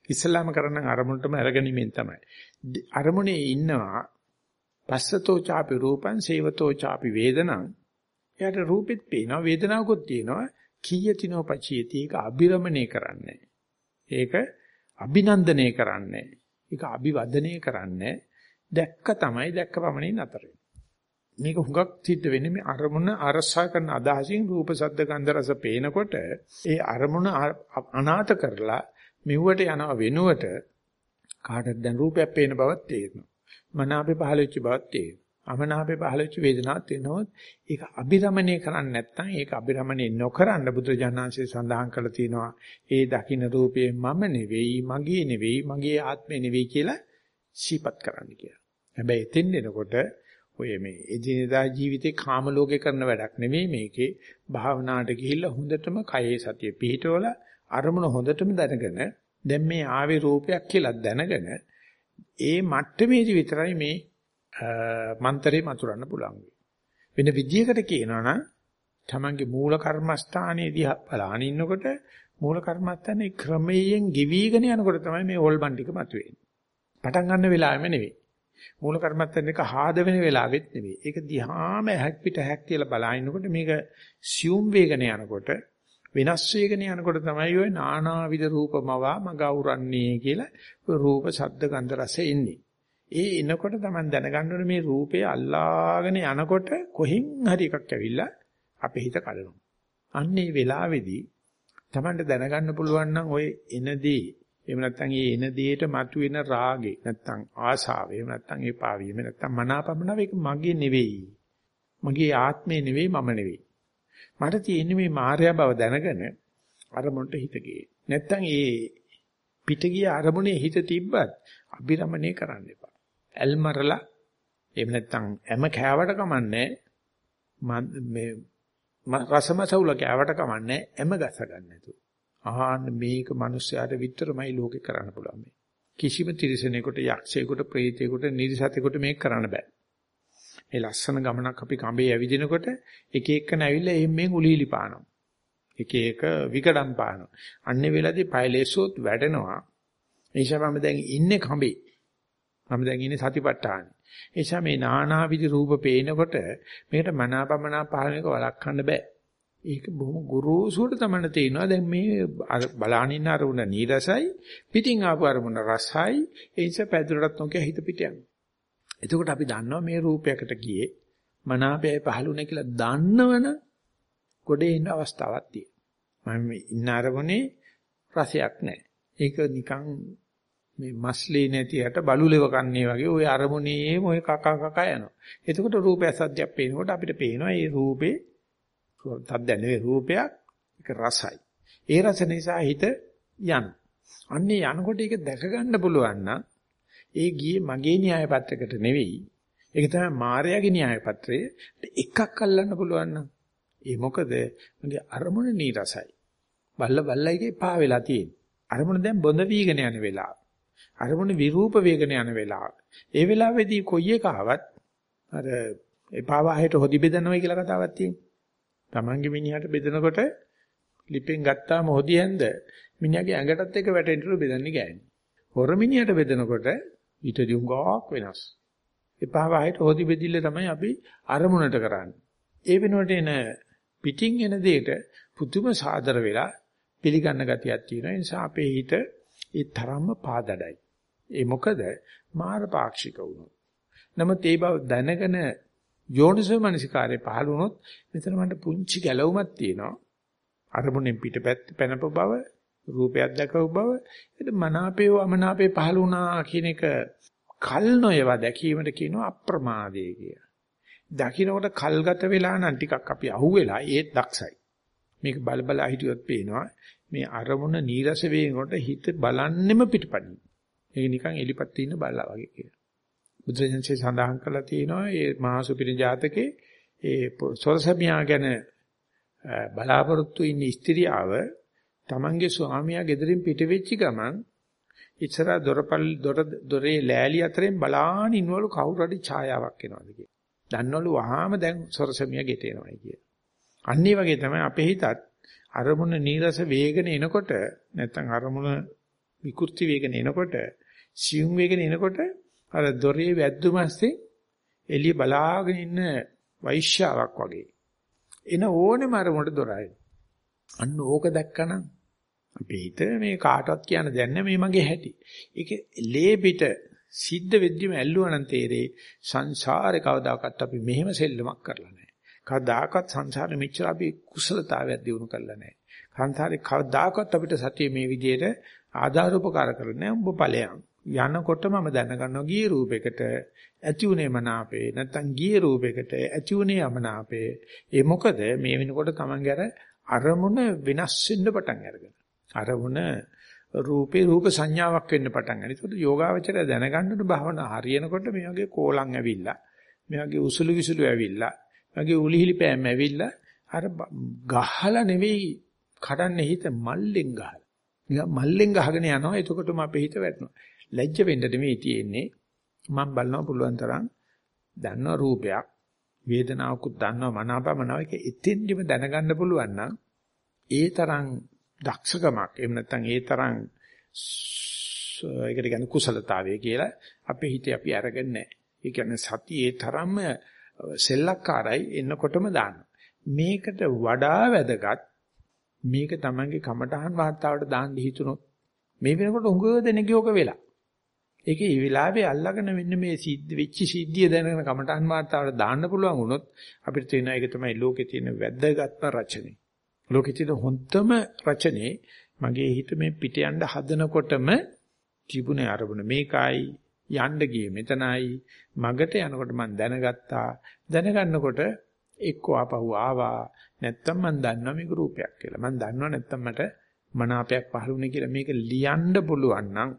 ඉස්ලාම කරන අරමුණටම අරගැනීමෙන් තමයි. අරමුණේ ඉන්නවා පස්සතෝ ചാපි රූපං සේවතෝ ചാපි වේදනං. එයාට රූපෙත් පේනවා වේදනාවකුත් තියෙනවා. කීයතිනෝ පචියති ඒක අබිරමණය කරන්නේ. ඒක අභිනන්දනය කරන්නේ. ඒක අභිවදනය කරන්නේ. දැක්ක තමයි දැක්ක පමණින් අතර මේක හුඟක් සිද්ධ වෙන්නේ මේ අරමුණ අරසා කරන අදහසින් රූප ශබ්ද ගන්ධ රස පේනකොට ඒ අරමුණ අනාත කරලා මෙව්වට යනව වෙනුවට කාටද දැන් රූපයක් පේන බවක් තේරෙනවා. මනාපේ පහළ වෙච්ච බවක් තේරෙනවා. අමනාපේ පහළ වෙච්ච වේදනාවක් තේරෙනවා. ඒක අභිරමණය කරන්නේ නැත්නම් ඒක අභිරමණය නොකරන බුදුජානනාංශය සඳහන් කරලා තියෙනවා. ඒ දකින්න රූපේ මම නෙවෙයි, මගේ නෙවෙයි, මගේ ආත්මේ නෙවෙයි කියලා සීපත් කරන්න කියලා. හැබැයි එතෙන් එනකොට ඔය මේ එදිනෙදා ජීවිතේ කාම ලෝකේ කරන වැඩක් නෙවෙයි මේකේ භාවනාවට ගිහිල්ලා හොඳටම කයේ සතිය පිහිටවලා අරමුණ හොඳටම දැනගෙන දැන් මේ ආවේ රූපයක් කියලා දැනගෙන ඒ මට්ටමේදී විතරයි මේ මන්තරේ මතුරන්න පුළුවන් වෙන විදියකට කියනවා නම් තමන්ගේ මූල කර්මස්ථානයේදී බලාන ඉන්නකොට මූල කර්මස්ථානේ ක්‍රමයෙන් ගෙවිගෙන යනකොට තමයි මේ හොල්මන් ටික මතුවෙන්නේ. පටන් ගන්න වෙලාවෙම නෙවෙයි. මූල කර්මස්ථාන එක හාද වෙන වෙලාවෙත් නෙවෙයි. ඒක දිහාම හැක් පිට හැක් කියලා බලාිනකොට මේක සියුම් වේගන යනකොට වෙනස් වෙගෙන යනකොට තමයි ඔය නානාවිද රූපමවා මග අවරන්නේ කියලා රූප ශබ්ද ගන්ධ රස එන්නේ. ඒ එනකොට තමයි දැනගන්න ඕනේ මේ රූපේ අල්ලාගෙන යනකොට කොහින් හරි එකක් ඇවිල්ලා අපේ හිත කඩනවා. අන්න ඒ වෙලාවේදී Tamanට දැනගන්න පුළුවන් නම් ඔය එනදී එහෙම නැත්නම් ඒ එන දෙයට මතුවෙන රාගේ නැත්නම් ආශාව එහෙම නැත්නම් ඒ පාවියෙම නැත්නම් මනාපමනාව ඒක මගේ නෙවෙයි. මගේ ආත්මේ නෙවෙයි මම නෙවෙයි. මට තියෙන්නේ මේ මායя බව දැනගෙන අරමුණට හිත ගියේ. නැත්තම් ඒ පිට ගිය අරමුණේ හිත තිබ්බත් අබිරමණය කරන්න එපා. ඇල්මරලා එහෙම නැත්තම් හැම කෑවට කමන්නේ මේ රසමසවුල කෑවට කමන්නේ හැම ගස ගන්න නැතුව. ආහන්න මේක මිනිස්යාට විතරමයි ලෝකේ කරන්න පුළුවන් මේ. කිසිම තිරිසනෙකුට යක්ෂයෙකුට ප්‍රේතයෙකුට නිරිසතෙකුට මේක කරන්න බෑ. මේ ලස්සන ගමනක් අපි කඹේ ඇවිදිනකොට එක එක්කන ඇවිල්ලා එහෙම මෙන් උලීලි පානවා. එක එක විකඩම් පානවා. අන්නේ වෙලාවේදී පයලෙසොත් වැඩෙනවා. නිසා මම දැන් ඉන්නේ කඹේ. මම දැන් ඉන්නේ සතිපට්ඨානේ. නිසා මේ නානාවිදි රූප පේනකොට මේකට මනාපමනා පහලනක වළක්වන්න බෑ. ඒක බොහොම ගුරුසුවට තමයි තේරෙනවා. දැන් මේ බලානින්න අරමුණ නීරසයි, පිටින් ආපු අරමුණ රසයි. ඒ නිසා පැදුරටත් නොකිය හිත පිට යනවා. එතකොට අපි දන්නවා මේ රූපයකට ගියේ මනාපයයි පහළුනේ කියලා දන්නවනම් ගොඩේ ඉන්න අවස්ථාවක් තියෙනවා. මම ඉන්න අරමුණේ රසයක් නැහැ. ඒක නිකන් මේ මස්ලී නැතියට බලුලෙව කන්නේ වගේ ওই අරමුණේ ඔය කකා කකා යනවා. එතකොට රූපය සත්‍යයක් පේනකොට අපිට පේනවා මේ රූපේ තද්ද නෙවෙයි රූපයක් ඒක රසයි. ඒ රස නිසා හිත යන. අන්නේ යනකොට ඒක දැක ගන්න පුළුවන් නම් ඒ ගියේ මගේ න්‍යාය පත්‍රයකට නෙවෙයි. ඒක තමයි මායාවේ න්‍යාය පත්‍රය. එකක් අල්ලන්න පුළුවන් නම් ඒ මොකද මගේ අරමුණ නීරසයි. බල්ල බල්ලයිගේ පා වෙලා තියෙන්නේ. අරමුණ දැන් බොඳ වීගෙන යන වෙලාව. අරමුණ විරූප වේගන යන වෙලාව. ඒ වෙලාවේදී කොයි එක ආවත් අර එපා වාහයට හොදි බෙදනවා කියලා කතාවක් තියෙනවා. Tamange මිනිහට බෙදනකොට ලිපෙන් ගත්තාම හොදියෙන්ද මිනිහාගේ ඇඟටත් එක වැටෙන්නට බෙදන්නේ ගෑනේ. හොර මිනිහට බෙදනකොට ඊටදී උඟාවක් වෙනස්. එපා වහයට හොදි බෙදිල්ල තමයි අපි අරමුණට කරන්නේ. ඒ වෙනුවට එන පිටින් එන දෙයට පුදුම සාදර වෙලා පිළිගන්න ගතියක් තියෙනවා. ඒ නිසා අපේ හිත ඒ තරම්ම පාදඩයි. ඒ මොකද මාර පාක්ෂික වුණොත්. නමුත් ඒ බව දැනගෙන යෝනිසෝ මනසිකාරේ පහළ වුණොත් මෙතන මට පුංචි ගැලවුමක් තියෙනවා. අරමුණෙන් පිටපැත්ත පැනප බව, රූපයක් දැකව බව, ඒක මනාපේ අමනාපේ පහළ වුණා කියන එක කල් නොයවා දැකීමට කියනවා අප්‍රමාදේ කිය. දකින්නකොට කල්ගත වෙලා නම් ටිකක් අපි අහුවෙලා ඒත් දක්ෂයි. මේක බල බල හිටියොත් පේනවා මේ අරමුණ නීරස වේනකොට හිත බලන්නෙම පිටපණි. ඒක නිකන් එලිපත් ඉන්න බල්ලා වගේ කියලා. බුදුරජාණන්සේ සඳහන් කරලා තියෙනවා මේ මහසුපිරි ජාතකේ ඒ සොරසමියා ගැන බලාපොරොත්තු ඉන්න ස්ත්‍රියව තමන්ගේ ස්වාමියා ගෙදරින් පිට වෙච්ච ගමන් ඉස්සර දොරපල් දොර දොරේ ලෑලි අතරින් බලාන ඉන්නවලු කවුරු හරි ඡායාවක් එනවාද කියලා. දන්නවලු වහාම දැන් සොරසමියා ගෙට එනවායි කියලා. අන්න වගේ තමයි අපේ හිතත් අරමුණ නීරස වේගන එනකොට නැත්නම් අරමුණ විකෘති වේගන එනකොට සියුම් වේගන එනකොට අර දොරේ වැද්දුමස්සේ එළිය බලාගෙන ඉන්න වෛශ්‍යාවක් වගේ. එන ඕනෙම අරමුණට දොරයි. අන්න ඕක දැක්කනම් අපේ හිත මේ කාටවත් කියන්න දැන්නේ මේ මගේ හැටි. ඒක ලේ පිට සිද්ධ වෙද්දිම ඇල්ලුවා නම් තේරේ සංසාරේ කවදාකවත් අපි මෙහෙම සෙල්ලමක් කරලා නැහැ. කවදාකවත් සංසාරෙ මෙච්චර අපි කුසලතාවයක් දිනු කරලා නැහැ. සංසාරේ කවදාකවත් අපිට සතිය මේ විදිහට ආධාර උපකාර කරන්නේ නැහැ. උඹ ඵලයන්. යනකොට මම දැනගන්නවා ගියේ රූපයකට ඇති උනේ මනාපේ නැත්තම් ගියේ රූපයකට ඇති උනේ අමනාපේ ඒ මොකද මේ වෙනකොට තමන්ගේ අර අරමුණ වෙනස් වෙන්න පටන් අරගෙන අරමුණ රූපේ රූප සංඥාවක් වෙන්න පටන් ගන්න. ඒකට යෝගාවචරය දැනගන්නට භාවනා හරියනකොට මේ වගේ කෝලම් ඇවිල්ලා මේ වගේ උසුළු විසුළු ඇවිල්ලා වගේ උලිහිලි පෑම් ඇවිල්ලා අර ගහලා නෙවෙයි කඩන්නේ හිත මල්ලෙන් ගහලා. නිකන් මල්ලෙන් ගහගෙන යනවා එතකොටම අපේ හිත වැටෙනවා. ලැජ්ජ වෙන්න නෙමෙයි තියෙන්නේ. මම බලනවා පුළුවන් තරම් දන්නවා රූපයක් වේදනාවකුත් දන්නවා මනාපමනාව එක එතෙන්දිම දැනගන්න පුළුවන් නම් ඒ තරම් දක්ෂකමක් එහෙම නැත්නම් ඒ තරම් ඒකට කියන්නේ කුසලතාවය කියලා අපේ හිතේ අපි අරගෙන නැහැ. ඒ කියන්නේ සතියේ තරම්ම සෙල්ලක්කාරයි එන්නකොටම දානවා. මේකට වඩා වැදගත් මේක තමන්ගේ කමඨහන් වාර්තාවට දාන්න හිතුනොත් මේ වෙනකොට උඟ දෙනෙක් යෝග වෙලා. ඒකේ මේ වෙලාවේ අල්ලගෙන මෙන්න මේ සිද්ධ වෙච්ච සිද්ධිය දැනගෙන කමඨහන් වාර්තාවට දාන්න පුළුවන් වුණොත් අපිට තේරෙනවා ඒක තමයි ලෝකේ තියෙන වැදගත්ම රචනය. ලෝකේ තියෙන හොඳම රචනයේ මගේ හිත මේ පිට යන්න හදනකොටම තිබුණේ අරමුණ මේකයි යන්න ගියේ මෙතනයි මගට යනකොට මම දැනගත්තා දැනගන්නකොට එක්කෝ ආපහු ආවා. නැත්තම් මම දන්නවා මේක රූපයක් කියලා. මම දන්නවා නැත්තම් මට මනාපයක් පහළුනේ කියලා. මේක ලියන්න පුළුවන් නම්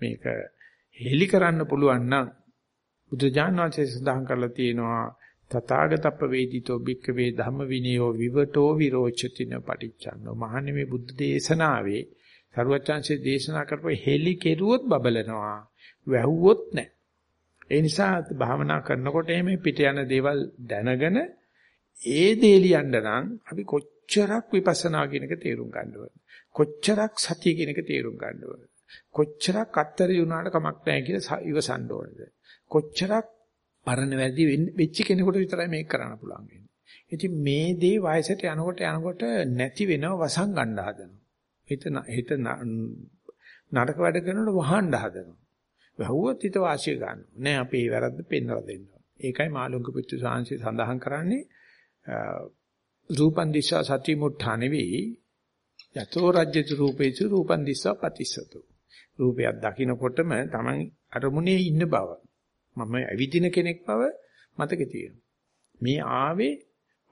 මේක හෙලි කරන්න පුළුවන් නම් බුදුජාණන් වහන්සේ සඳහන් කරලා තියෙනවා තථාගතප්ප වේදිතෝ භික්ඛවේ ධම්ම විනයෝ විවටෝ විරෝචතින පටිච්චන්නෝ. මහන්නේ මේ බුද්ධ දේශනාවේ සරුවචාන්සේ දේශනා කරපු හෙලි කෙරුවොත් බබලනවා. වැහුවොත් නැහැ. ඒ නිසා භාවනා කරනකොට මේ පිට යන දේවල් දැනගෙන ඒ දේ ලියන්න නම් අපි කොච්චරක් විපස්සනා කියන එක තේරුම් ගන්න ඕනද කොච්චරක් සතිය කියන එක තේරුම් ගන්න ඕනද කොච්චරක් අත්තරි වුණාට කමක් නැහැ කියලා ඉවසන්න ඕනේද? කොච්චරක් පරණ වැඩි වෙච්ච කෙනෙකුට විතරයි මේක කරන්න පුළුවන් වෙන්නේ. ඉතින් මේ දේ වයසට යනකොට යනකොට නැති වෙනව වසන් ගන්න හදනවා. හිත හිත නරක වැඩ කරනකොට වහන්න හදනවා. වැහුවොත් හිත වාසිය ගන්නවා. නෑ අපි ඒ වැරද්ද පෙන්වලා දෙන්න. ඒකයි මාළුංග පුත්තු සාංශي සඳහන් කරන්නේ රූපන් දිස්සා සති මුත්‍ථා නෙවෙයි යතෝ රජ්‍යතු රූපේසු රූපන් දිස්සා පතිස්සතු. රූපයක් දකින්නකොටම Taman අරමුණේ ඉන්න බව මම ඇවිදින කෙනෙක් බව මතකේ තියෙනවා. මේ ආවේ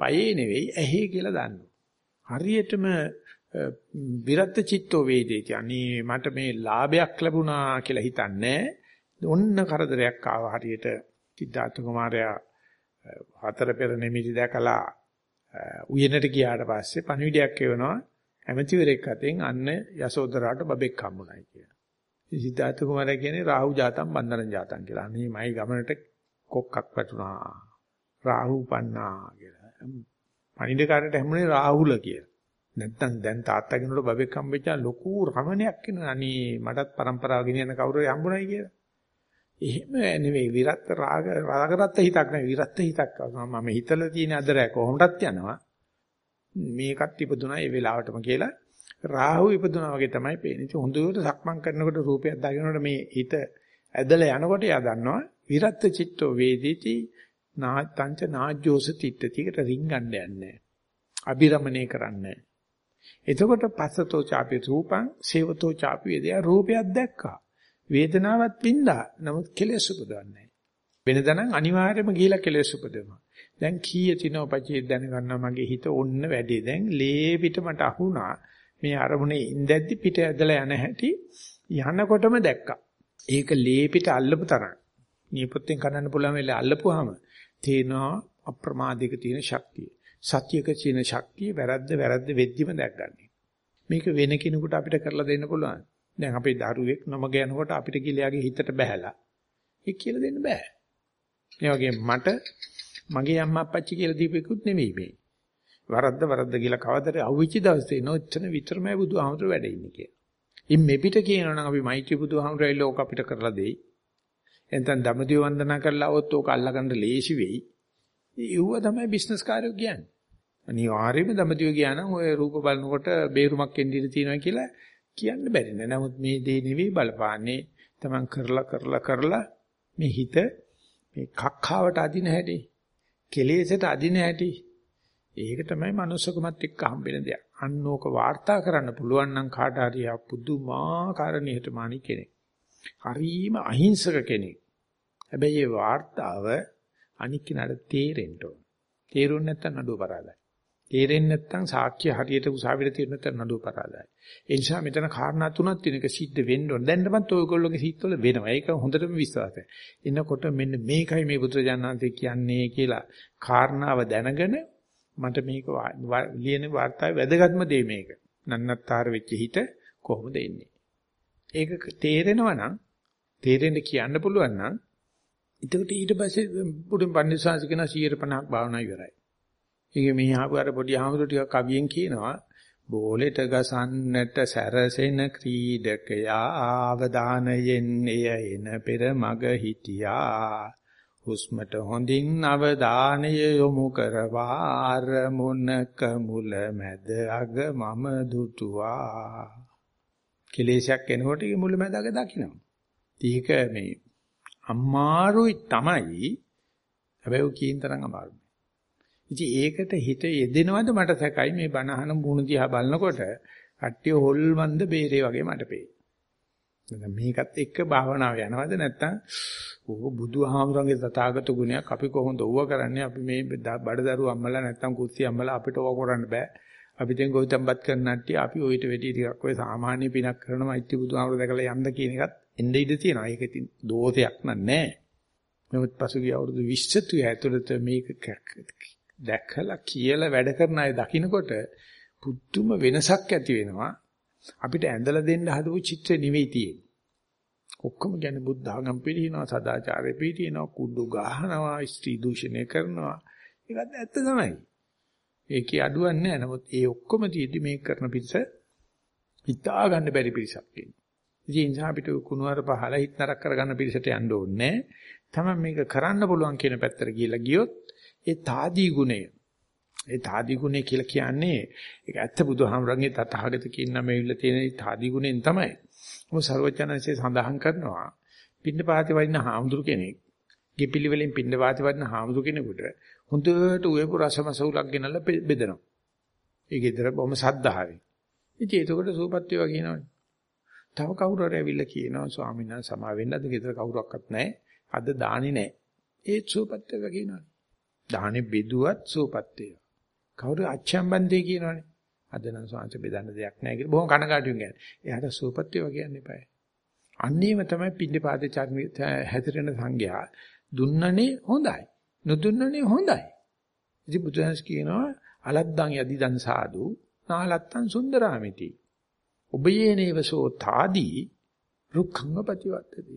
පයේ නෙවෙයි ඇහි කියලා දන්නවා. හරියටම විරත් චිත්තෝ වේදේති. අනේ මට මේ ලාභයක් ලැබුණා කියලා හිතන්නේ. ඔන්න කරදරයක් ආවා හරියට සිද්ධාර්ථ කුමාරයා හතර පෙර නිමිති දැකලා උයනට ගියාට පස්සේ පණිවිඩයක් එවනවා ඇමතිවරයෙක් අතෙන් අන්න යසෝදරාට බබෙක් හම්බුනායි කියලා. සිද්ධාර්ථ කුමාරයා කියන්නේ රාහු ජාතම් බන්දරන් ජාතම් කියලා. අනේ මයි ගමනට කොක්කක් වැටුණා. රාහු පන්නා කියලා. පණිවිඩකාරට හැමුනේ රාහුල කියලා. නැත්තම් දැන් තාත්තා කෙනෙකුට බබෙක් හම්බෙච්චා ලොකු රමණයක් වෙනවා. අනේ මටත් પરම්පරාව ගෙනියන්න කවුරු හරි හම්බුනායි කියලා. එහෙම නෙවෙයි විරත් රාග රාගරත් හිතක් නෙවෙයි විරත් හිතක් මම හිතලා තියෙන අදරය කොහොමදත් යනවා මේකත් ඉපදුනා ඒ වෙලාවටම කියලා රාහු ඉපදුනා වගේ තමයි පේන්නේ. ඉතින් හොඳට සක්මන් කරනකොට රූපයක් දකිනකොට මේ හිත ඇදලා යනකොට එයා දන්නවා විරත් චිත්තෝ වේදිති නාත්තංච නාජ්ජෝස තිට්ඨතිකට රින්ගන්න යන්නේ. අබිරමණය කරන්නේ. එතකොට පස්සතෝ ചാපි රූපං සේවතෝ ചാපි වේදයා රූපයක් දැක්කා. වේදනාවක් වින්දා. නමුත් කෙලෙස් උපදවන්නේ වෙනදනම් අනිවාර්යයෙන්ම ගිහිලා කෙලෙස් උපදවනවා. දැන් කීය තිනෝ පචේ දැනගන්නවා මගේ හිත ඔන්න වැඩි. දැන් ලේ පිට මට අහුණා. මේ අරමුණේ ඉඳද්දි පිට ඇදලා යන හැටි යනකොටම දැක්කා. ඒක ලේ පිට අල්ලපු තරම්. නියපොත්තෙන් කනන්න පුළුවන් වෙලාව අල්ලපුවාම තේනවා අප්‍රමාදික තියෙන ශක්තිය. සත්‍යක තියෙන ශක්තිය වැරද්ද වැරද්ද වෙද්දිම දැක්ගන්නේ. මේක වෙන කෙනෙකුට අපිට කරලා දෙන්න පුළුවන්. දැන් අපේ දරුවෙක් නොමග යනකොට අපිට කිලියාගේ හිතට බහැලා ඒක කියලා දෙන්න බෑ. ඒ වගේම මට මගේ අම්මා අප්පච්චි කියලා දීපෙකුත් නෙමෙයි මේ. වරද්ද වරද්ද කියලා කවදද අහුවිච්ච දවසේ නෝච්චන විතරමයි බුදුහාමුදුර වැඩ ඉන්නේ කියලා. ඉන් මෙපිට කියනවා නම් අපි මෛත්‍රී බුදුහාමුදුරයි ලෝක අපිට කරලා දෙයි. එතෙන් දමදිව වන්දනා කරලා આવොත් ඕක අල්ලගන්න ලේසි වෙයි. ඒව තමයි බිස්නස් කාර්යෝ කියන්නේ. අනිවාර්යයෙන්ම දමදිව ගියා නම් ඔය රූප බලනකොට බේරුමක් එන්න ඉඩ තියෙනවා කියලා කියන්න බැරි නෑ. නමුත් මේ දේ නෙවෙයි බලපාන්නේ. Taman කරලා කරලා කරලා මේ හිත මේ කක්ඛාවට අදින හැටි, කෙලෙසට අදින හැටි. ඒක තමයි manussකමත් එක්ක හම්බෙන දෙයක්. අන්නෝක වාර්තා කරන්න පුළුවන් නම් කාට හරි පුදුමාකාර නිහතමානී කෙනෙක්. හරිම අහිංසක කෙනෙක්. හැබැයි මේ වාර්තාව අනික් කෙනාට තේරෙන්න ඕන. තේරුන්නේ නැත්නම් නඩුව පරාදයි. තේරෙන්නේ නැත්නම් සාක්ෂි හරියට උසාවියට තියෙන නැත්නම් නඩුව පරාදයි. ඒ නිසා මෙතන කාරණා තුනක් තියෙන එක සිද්ධ වෙන්න ඕන. දැන්නමත් ඔයගොල්ලෝගේ සිත්වල වෙනවා. ඒක හොඳටම විශ්වාසයි. එනකොට මෙන්න මේකයි මේ බුදුරජාණන්සේ කියන්නේ කියලා කාරණාව දැනගෙන මට මේක ලියන වාර්තාවේ වැදගත්ම දේ මේක. නන්නත්තර වෙච්ච හිත කොහොමද එන්නේ? ඒක තේරෙනවා නම් තේරෙන්න කියන්න පුළුවන් නම් එතකොට ඊට පස්සේ පුදුම පන්දිසාංශ කියන 150ක් භාවනා ඉවරයි. ඒක මේ ආපු අර පොඩි ආමතුරු ටිකක් කවියෙන් කියනවා බෝලෙට ගසන්නට සැරසෙන ක්‍රීඩකයා ආවදානයෙන් එය එන පෙර මග හිටියා හුස්මට හොඳින් අවධානය යොමු කරවා අරමුණක මුල මැද අග මම දුටුවා කෙලේශයක් එනකොට ඒ මුල මැද අග දකින්න. ඒක මේ අමාරුයි තමයි හැබැයි කීින් තරම් අමාරුයි. ඉතින් ඒකට හිත යෙදෙනවද මට සැකයි මේ බණහන මුණු දිහා බලනකොට කට්ටිය හොල්මන්ද බේරේ වගේ මට පේනවා. මේකත් එක්ක භාවනාව යනවද නැත්නම් ඕක බුදුහාමුදුරන්ගේ තථාගත ගුණයක් අපි කොහොමද ඕව කරන්නේ අපි මේ බඩදරු අම්මලා නැත්නම් කුස්සිය අම්මලා අපිට ඕව කරන්න බෑ. අපි දැන් ගොවිතැන්පත් කරන නැට්ටිය අපි ඔయిత වෙටි ටිකක් ඔය සාමාන්‍ය පිනක් කරනවා ඉති බුදුහාමුදුර දැකලා යන්න කියන එකත් එන්නේ ඉඳ තියෙනවා. ඒක ඉතින් දෝෂයක් නෑ. නමුත් පසුගිය අවුරුදු 20 30 ඇතුළත මේක දැකලා කියලා වැඩ කරන අය දකින්නකොට පුදුම වෙනසක් ඇති වෙනවා. අපිට ඇඳලා දෙන්න හදපු චිත්‍රෙ නෙවෙයි තියෙන්නේ. ඔක්කොම කියන්නේ බුද්ධ ආගම් පිළිහිනවා, සදාචාරය පිළිහිනවා, කුඩු ගහනවා, ස්ත්‍රී දූෂණය කරනවා. ඒකත් ඇත්ත තමයි. ඒකේ අඩුවක් නැහැ. නමුත් ඒ ඔක්කොම තියෙදි මේක කරන පිටස හිතා ගන්න බැරි පිරිසක් ඉන්නවා. ඉතින් නිසා අපිට කුණුවර පහල හිත නරක කරගන්න පිළිසට යන්න ඕනේ තමයි මේක කරන්න පුළුවන් කියන පැත්තට ගිහිලා ගියොත් ඒ తాදී ගුණය. ඒ తాදී ගුණය කියලා කියන්නේ ඒක ඇත්ත බුදුහාමරගේ තථාගත කියන මේවිල්ල තියෙන తాදී ගුණෙන් තමයි. මොකද ਸਰවඥාන්සේ සඳහන් කරනවා පින්නපාති වයින්න හාමුදුරු කෙනෙක් ගෙපිලි වලින් පින්නපාති වයින්න හාමුදුරු කෙනෙකුට හොඳට උයපු රසමස උලක් ගෙනල්ලා බෙදෙනවා. ඒ ගෙදර බොහොම සද්ධාවෙන්. ඉතින් ඒකට සූපත්වේවා කියනවනේ තව කවුරු හරි ඇවිල්ලා කියනවා ස්වාමීන් වහන්සේ සමා වෙන්න අද ගෙදර කවුරක්වත් නැහැ. අද දානි නැහැ. ඒත් සූපත් වේවා කියනවනේ. දාහනේ බෙදුවත් සූපත් වේවා. කවුරු අච්චම්බන්දේ කියනවනේ. අද නම් ස්වාමීන් බෙදන්න දෙයක් නැහැ කියලා බොහොම කනගාටුවෙන් කියන්නේ. එයාට සූපත් වේවා කියන්න එපායි. අන්නේම තමයි පින්ඩපාතේ චර්මිත හැතරෙන සංඝයා දුන්නනේ හොඳයි. නොදුන්නනේ හොඳයි. ඉතින් බුදුහාස් කියනවා අලද්දන් යදිදන් සාදු නාලත්තන් සුන්දරාමිති. ඔබයේනේව සෝ තාදී රුක්ඛංග ප්‍රතිවත්තති.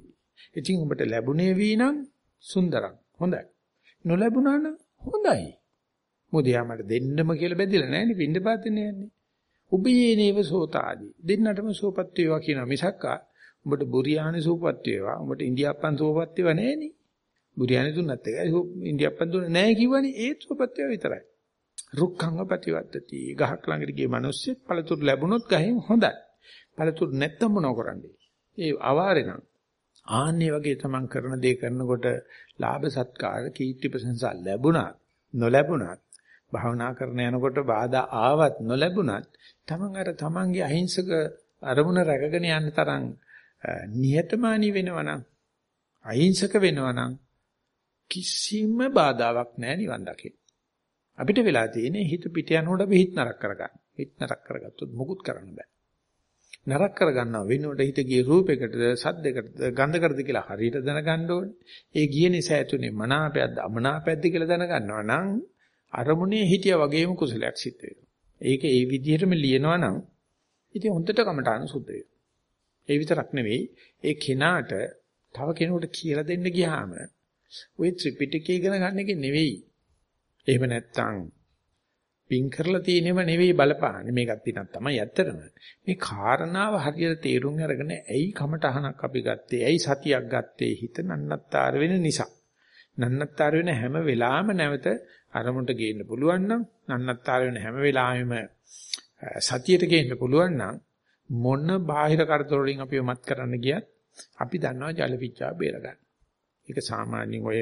ඉතින් ඔබට ලැබුණේ වීනම් සුන්දරම් හොඳයි. නොලැබුණා නම් හොඳයි. මොකද යා මට දෙන්නම කියලා බැඳිලා නැහැ නේ පින්දපාතනේ යන්නේ. ඔබයේනේව සෝ තාදී දෙන්නටම සෝපත් වේවා කියන මිසක්කා උඹට බුරියානි සෝපත් වේවා උඹට ඉන්දියාප්පන් සෝපත් වේවා නෑනේ. බුරියානි දුන්නත් එකයි ඉන්දියාප්පන් දුන්නේ නැහැ කිව්වනේ ඒත් සෝපත් වේවා විතරයි. රුක්ඛංග ප්‍රතිවත්තති. ගහක් ළඟට ගිය මිනිස්සෙක් පළතුරු ලැබුණොත් ගහෙන් හොඳයි. පළතුරු නැත්තම් මොනව කරන්නේ? ඒ අවාරේ නම් ආන්නේ වගේ තමන් කරන දේ කරනකොට ලාභ සත්කාර කීර්ති ප්‍රශංසා ලැබුණත් නොලැබුණත් භාවනා කරන යනකොට බාධා ආවත් නොලැබුණත් තමන් අර තමන්ගේ අහිංසක අරමුණ රැකගෙන යන්න තරම් නිහතමානී වෙනවනම් අහිංසක වෙනවනම් කිසිම බාධාවක් නැහැ නිවන් දකින්න. අපිට වෙලා තියෙන්නේ හිත පිට යනකොට අපි හිත නරක කරගන්න. හිත නරක කරගත්තොත් මුකුත් කරන්න බෑ. නරක කරගන්නවා වෙනුවට හිත ගිය රූපයකටද සද්දයකටද ගන්ධකටද කියලා හරියට දැනගන්න ඕනේ. ඒ ගිය නිසා ඇතුනේ මනාපයක්ද අමනාපයක්ද කියලා දැනගන්නවා නම් අරමුණේ හිටියා වගේම කුසලයක් සිද්ධ වෙනවා. ඒක ඒ විදිහටම ලියනවා නම් ඉතින් හොඳට කමටහන සුද්ධ වෙනවා. ඒ විතරක් නෙවෙයි ඒ කෙනාට තව කෙනෙකුට කියලා දෙන්න ගියාම ওই ත්‍රිපිටකය ඉගෙන ගන්න එක නෙවෙයි එහෙම නැත්තම් පින් කරලා තියෙනව නෙවෙයි බලපාන්නේ. මේකත් තිනක් තමයි ඇත්තටම. මේ කාරණාව හරියට තේරුම් අරගෙන ඇයි කමටහනක් අපි ගත්තේ? ඇයි සතියක් ගත්තේ? හිත නන්නත්තර වෙන නිසා. නන්නත්තර වෙන හැම වෙලාවෙම නැවත අරමුණට ගේන්න පුළුවන් නම් නන්නත්තර වෙන හැම වෙලාවෙම සතියට ගේන්න පුළුවන් නම් මොන බාහිර කරදර වලින් අපිව මත් කරන්න ගියත් අපි දන්නවා ජල විචා බේර ගන්න. ඒක සාමාන්‍යයෙන් ඔය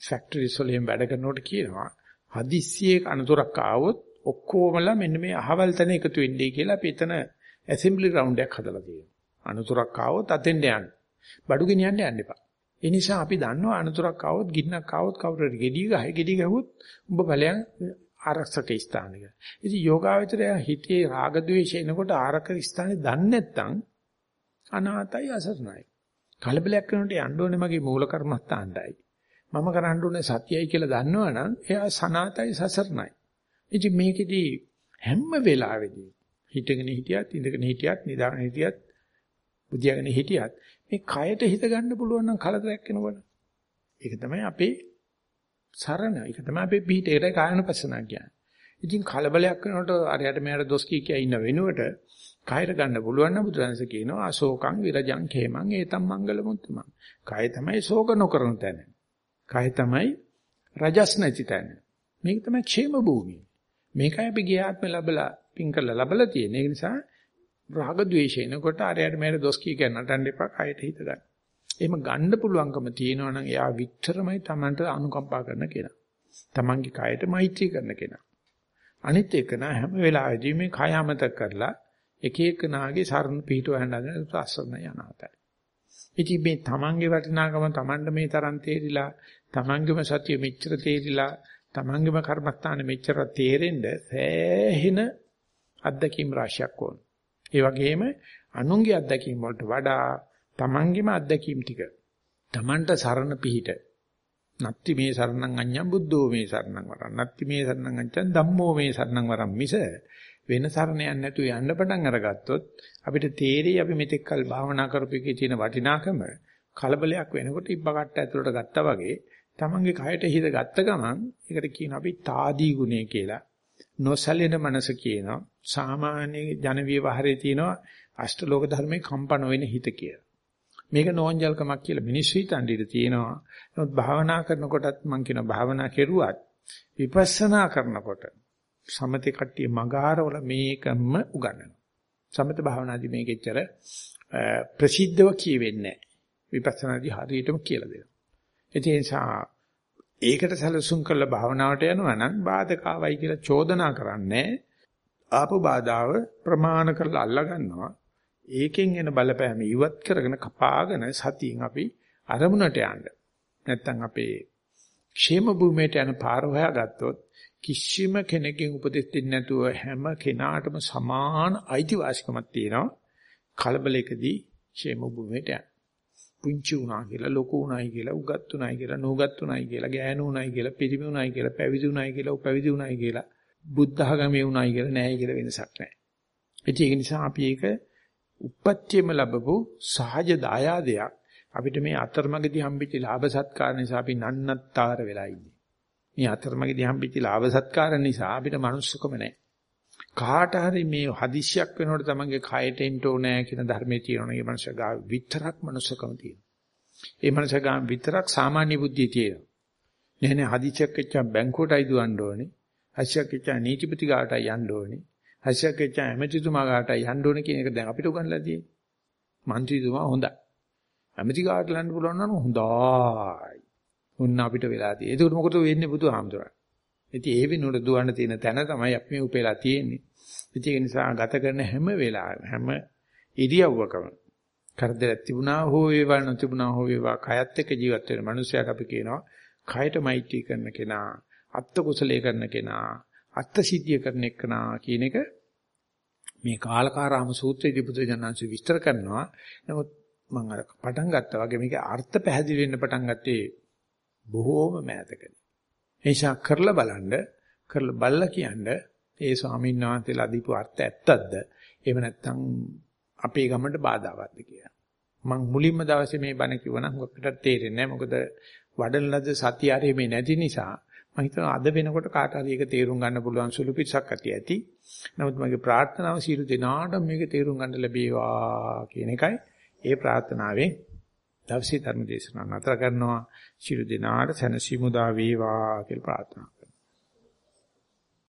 ෆැක්ටරිස් වලින් වැඩ කරනකොට කියනවා හදිස්සියේ අනතුරක් ආවොත් ඔක්කොමලා මෙන්න මේ අහවල් තැන එකතු වෙන්නයි කියලා අපි එතන ඇසෙම්බලි ග්‍රවුන්ඩ් එකක් හදලා තියෙනවා. අනතුරක් ආවොත් අතෙන්ට යන්න. බඩු ගෙනියන්න යන්න එපා. ඒ නිසා අපි දන්නවා අනතුරක් ආවොත් ගින්නක් ආවොත් කවුරු හරි ගෙඩිය ගහයි ගෙඩිය ගහුවොත් උඹ ඵලයන් ආරක්ෂක ස්ථානයක. ඉතින් යෝගාවචරය හිතේ රාග ద్వේෂ එනකොට ආරක්ෂක ස්ථානේ දන්නේ නැත්නම් අනාතයි අසරණයි. කලබලයක් වෙනකොට යන්න ඕනේ මගේ මූල කර්මස්ථානටයි. මම කරන්න ඕනේ සත්‍යයි කියලා දන්නවනම් එයා සනාතයි සසරණයි. ඉතින් මේකෙදි හැම වෙලාවෙදී හිටගෙන හිටියත් ඉඳගෙන හිටියත් නිදාගෙන හිටියත් බුදියාගෙන හිටියත් මේ කයට හිත ගන්න පුළුවන් නම් කලදරයක් වෙනවද? ඒක තමයි අපේ සරණ. ඒක තමයි අපේ පිටේට කායනුපස්සනා කියන්නේ. ඉතින් කලබලයක් වෙනකොට අරයට මෙයාට දොස් කී කිය ඉන්න වෙනුවට කයර ගන්න පුළුවන් නම් බුදුරජාණන්සේ කියනවා අශෝකං විරජං khemං ඒතම් මංගල මුත්තමං. කය තමයි ශෝක නොකරන තැන. කය තමයි රජස් නැති තැන. මේක තමයි ക്ഷേම භූමිය. මේකයි අපි ගියාත්ම ලැබලා පින් කරලා ලැබලා තියෙන. ඒ නිසා රාග ద్వේෂ එනකොට අරයට මෙහෙට දොස් කිය කියන නටන්න එපා කයට හිත ගන්න. එහෙම ගන්න පුළුවන්කම තියෙනවා නම් එයා විතරමයි Tamanට අනුකම්පා කරන කෙනා. Tamanගේ කයට මෛත්‍රී කරන කෙනා. අනිත් එක නා හැම වෙලාවෙදී මේ කය අමතක කරලා එක එක නාගේ සරණ පිටව හඳගෙන ප්‍රසන්න යනාතයි. ඉතින් මේ Tamanගේ වටිනාකම Tamanට මේ තරම් තේරිලා තමන්ගේම සතිය මෙච්චර තේරිලා තමන්ගේම කර්මස්ථාන මෙච්චර තේරෙන්න සෑහෙන අත්දැකීම් රාශියක් ඕන. ඒ වගේම අනුන්ගේ අත්දැකීම් වලට වඩා තමන්ගේම අත්දැකීම් ටික තමන්ට සරණ පිහිට. නත්ති මේ සරණං අඤ්ඤං බුද්ධෝ මේ සරණං වරං නත්ති මේ සරණං අඤ්ඤං ධම්මෝ මේ සරණං වරං මිස වෙන සරණයක් නැතුව යන්න පටන් අරගත්තොත් අපිට තේරෙයි අපි මෙතෙක් කල් භාවනා කරපු එකේ තියෙන වටිනාකම කලබලයක් වෙනකොට ඉබ්බ කට්ට ඇතුලට ගත්තා වගේ තමන්ගේ කයට හිත ගත්ත ගමන් ඒකට කියන අපි తాදී ගුණය කියලා. නොසැලෙන මනස කියනවා. සාමාන්‍ය ජන විවහාරයේ තියෙනවා අෂ්ටලෝක ධර්මයේ කම්පන වෙන හිත කියලා. මේක නෝන්ජල්කමක් කියලා මිනිස්සු හිතන් ඉඳී තියෙනවා. නමුත් භාවනා කරනකොටත් මම කියන භාවනා කෙරුවත් විපස්සනා කරනකොට සමතේ කට්ටිය මගාරවල මේකම උගන්වනවා. සමත භාවනාදී මේකෙච්චර ප්‍රසිද්ධව කියවෙන්නේ නැහැ. විපස්සනාදී හරියටම කියලා දෙනවා. ඒ නිසා ඒකට සැලසුම් කරලා භාවනාවට යනවා නම් බාධකාවයි කියලා චෝදනා කරන්නේ ආපු බාධාව ප්‍රමාණ කරලා අල්ලා ගන්නවා. ඒකෙන් එන බලපෑම ඉවත් කරගෙන කපාගෙන සතියෙන් අපි අරමුණට යන්න. නැත්තම් අපේ ക്ഷേම භූමියට යන පාර හොයාගත්තොත් කිසිම කෙනෙකුගෙන් උපදෙස් දෙන්නේ නැතුව හැම කෙනාටම සමාන අයිතිවාසිකමක් තියෙනවා. කලබලයකදී ക്ഷേම භූමියට යන්න. පුංචි උනා කියලා ලොකු උනායි කියලා උගත් උනායි කියලා නුගත් උනායි කියලා ගෑනු උනායි කියලා පිරිමි උනායි කියලා පැවිදි උනායි කියලා උපැවිදි උනායි කියලා බුද්ධ ආගමේ උනායි කියලා නැහැ කියලා වෙනසක් නැහැ. ඒක නිසා අපි ඒක උප්පත්තියම ලැබපු සහජ දායාදයක් අපිට මේ අතරමඟදී හම්බෙච්ච ලාභ සත්කාර නිසා අපි නන්නත්තර වෙලා ඉන්නේ. මේ අතරමඟදී හම්බෙච්ච ලාභ සත්කාර නිසා අපිට මනුස්සකම නැහැ. කාට හරි මේ හදිස්සියක් වෙනකොට තමන්ගේ කයට එන්න ඕනෑ කියන ධර්මයේ තියෙනවනේ මනස ගා විතරක් මනුස්සකම තියෙනවා. ඒ මනස ගා විතරක් සාමාන්‍ය බුද්ධිය තියෙනවා. නේ නේ හදිස්සියක් වෙච්චා බැංකුවටයි දුවන්න ඕනේ. හදිස්සියක් වෙච්චා නීතිපති ගාටයි යන්න ඕනේ. හදිස්සියක් වෙච්චා ඇමතිතුමා ගාටයි යන්න ඕනේ කියන එක දැන් අපිට උගන්ලා තියෙන්නේ. മന്ത്രിතුමා හොඳයි. ඇමති ගාට ලන්න පුළුවන් නම් හොඳයි. උන්න අපිට වෙලා තියෙන්නේ. ඒක මොකද වෙන්නේ බුදුහාමුදුරන්. ඉතින් ඒ වෙනුවට දුවන්න තියෙන තැන තමයි අපි මේ උපේලා තියෙන්නේ. ඉතින් ඒ නිසා ගත කරන හැම වෙලාවෙම හැම ඉරියව්වකම කරදරයක් තිබුණා හෝ වේවා නොතිබුණා හෝ වේවා කයත් එක්ක ජීවත් වෙන මනුස්සයාට අපි කියනවා කයට මෛත්‍රී කරන කෙනා අත්ත කුසලයේ කරන කෙනා අත්ත සිද්ධිය කරන කෙනා කියන එක මේ කාලකාරාම සූත්‍රයේදී බුදුජානන්සේ විස්තර කරනවා. නමුත් මම අර පටන් ගත්තා වගේ මේකේ අර්ථ පැහැදිලි වෙන්න පටන් ගත්තේ බොහෝම මෑතකදී. එනිසා කරලා බලන්න කරලා බලලා කියන්නේ ඒ ස්වාමීන් වහන්සේලා දීපු අර්ථ ඇත්තක්ද? එහෙම නැත්නම් අපේ ගමන්ට බාධාවත්ද කියලා. මම මුලින්ම දවසේ මේ බණ කිව්වනම් ඔකට තේරෙන්නේ නැහැ. මොකද වඩන ලද සතිය ආරෙමේ නැති නිසා මම හිතනවා අද වෙනකොට කාට හරි ඒක තේරුම් ගන්න පුළුවන් සුළු පිටසක් ඇති ඇති. නමුත් මගේ ප්‍රාර්ථනාව සියලු දෙනාට මේක තේරුම් ගන්න ලැබේවා කියන එකයි. ඒ ප්‍රාර්ථනාවෙන් දවසේ ධර්ම දේශනාව නතර කරනවා. සියලු දෙනාට සැනසීම උදා වේවා කියලා ප්‍රාර්ථනා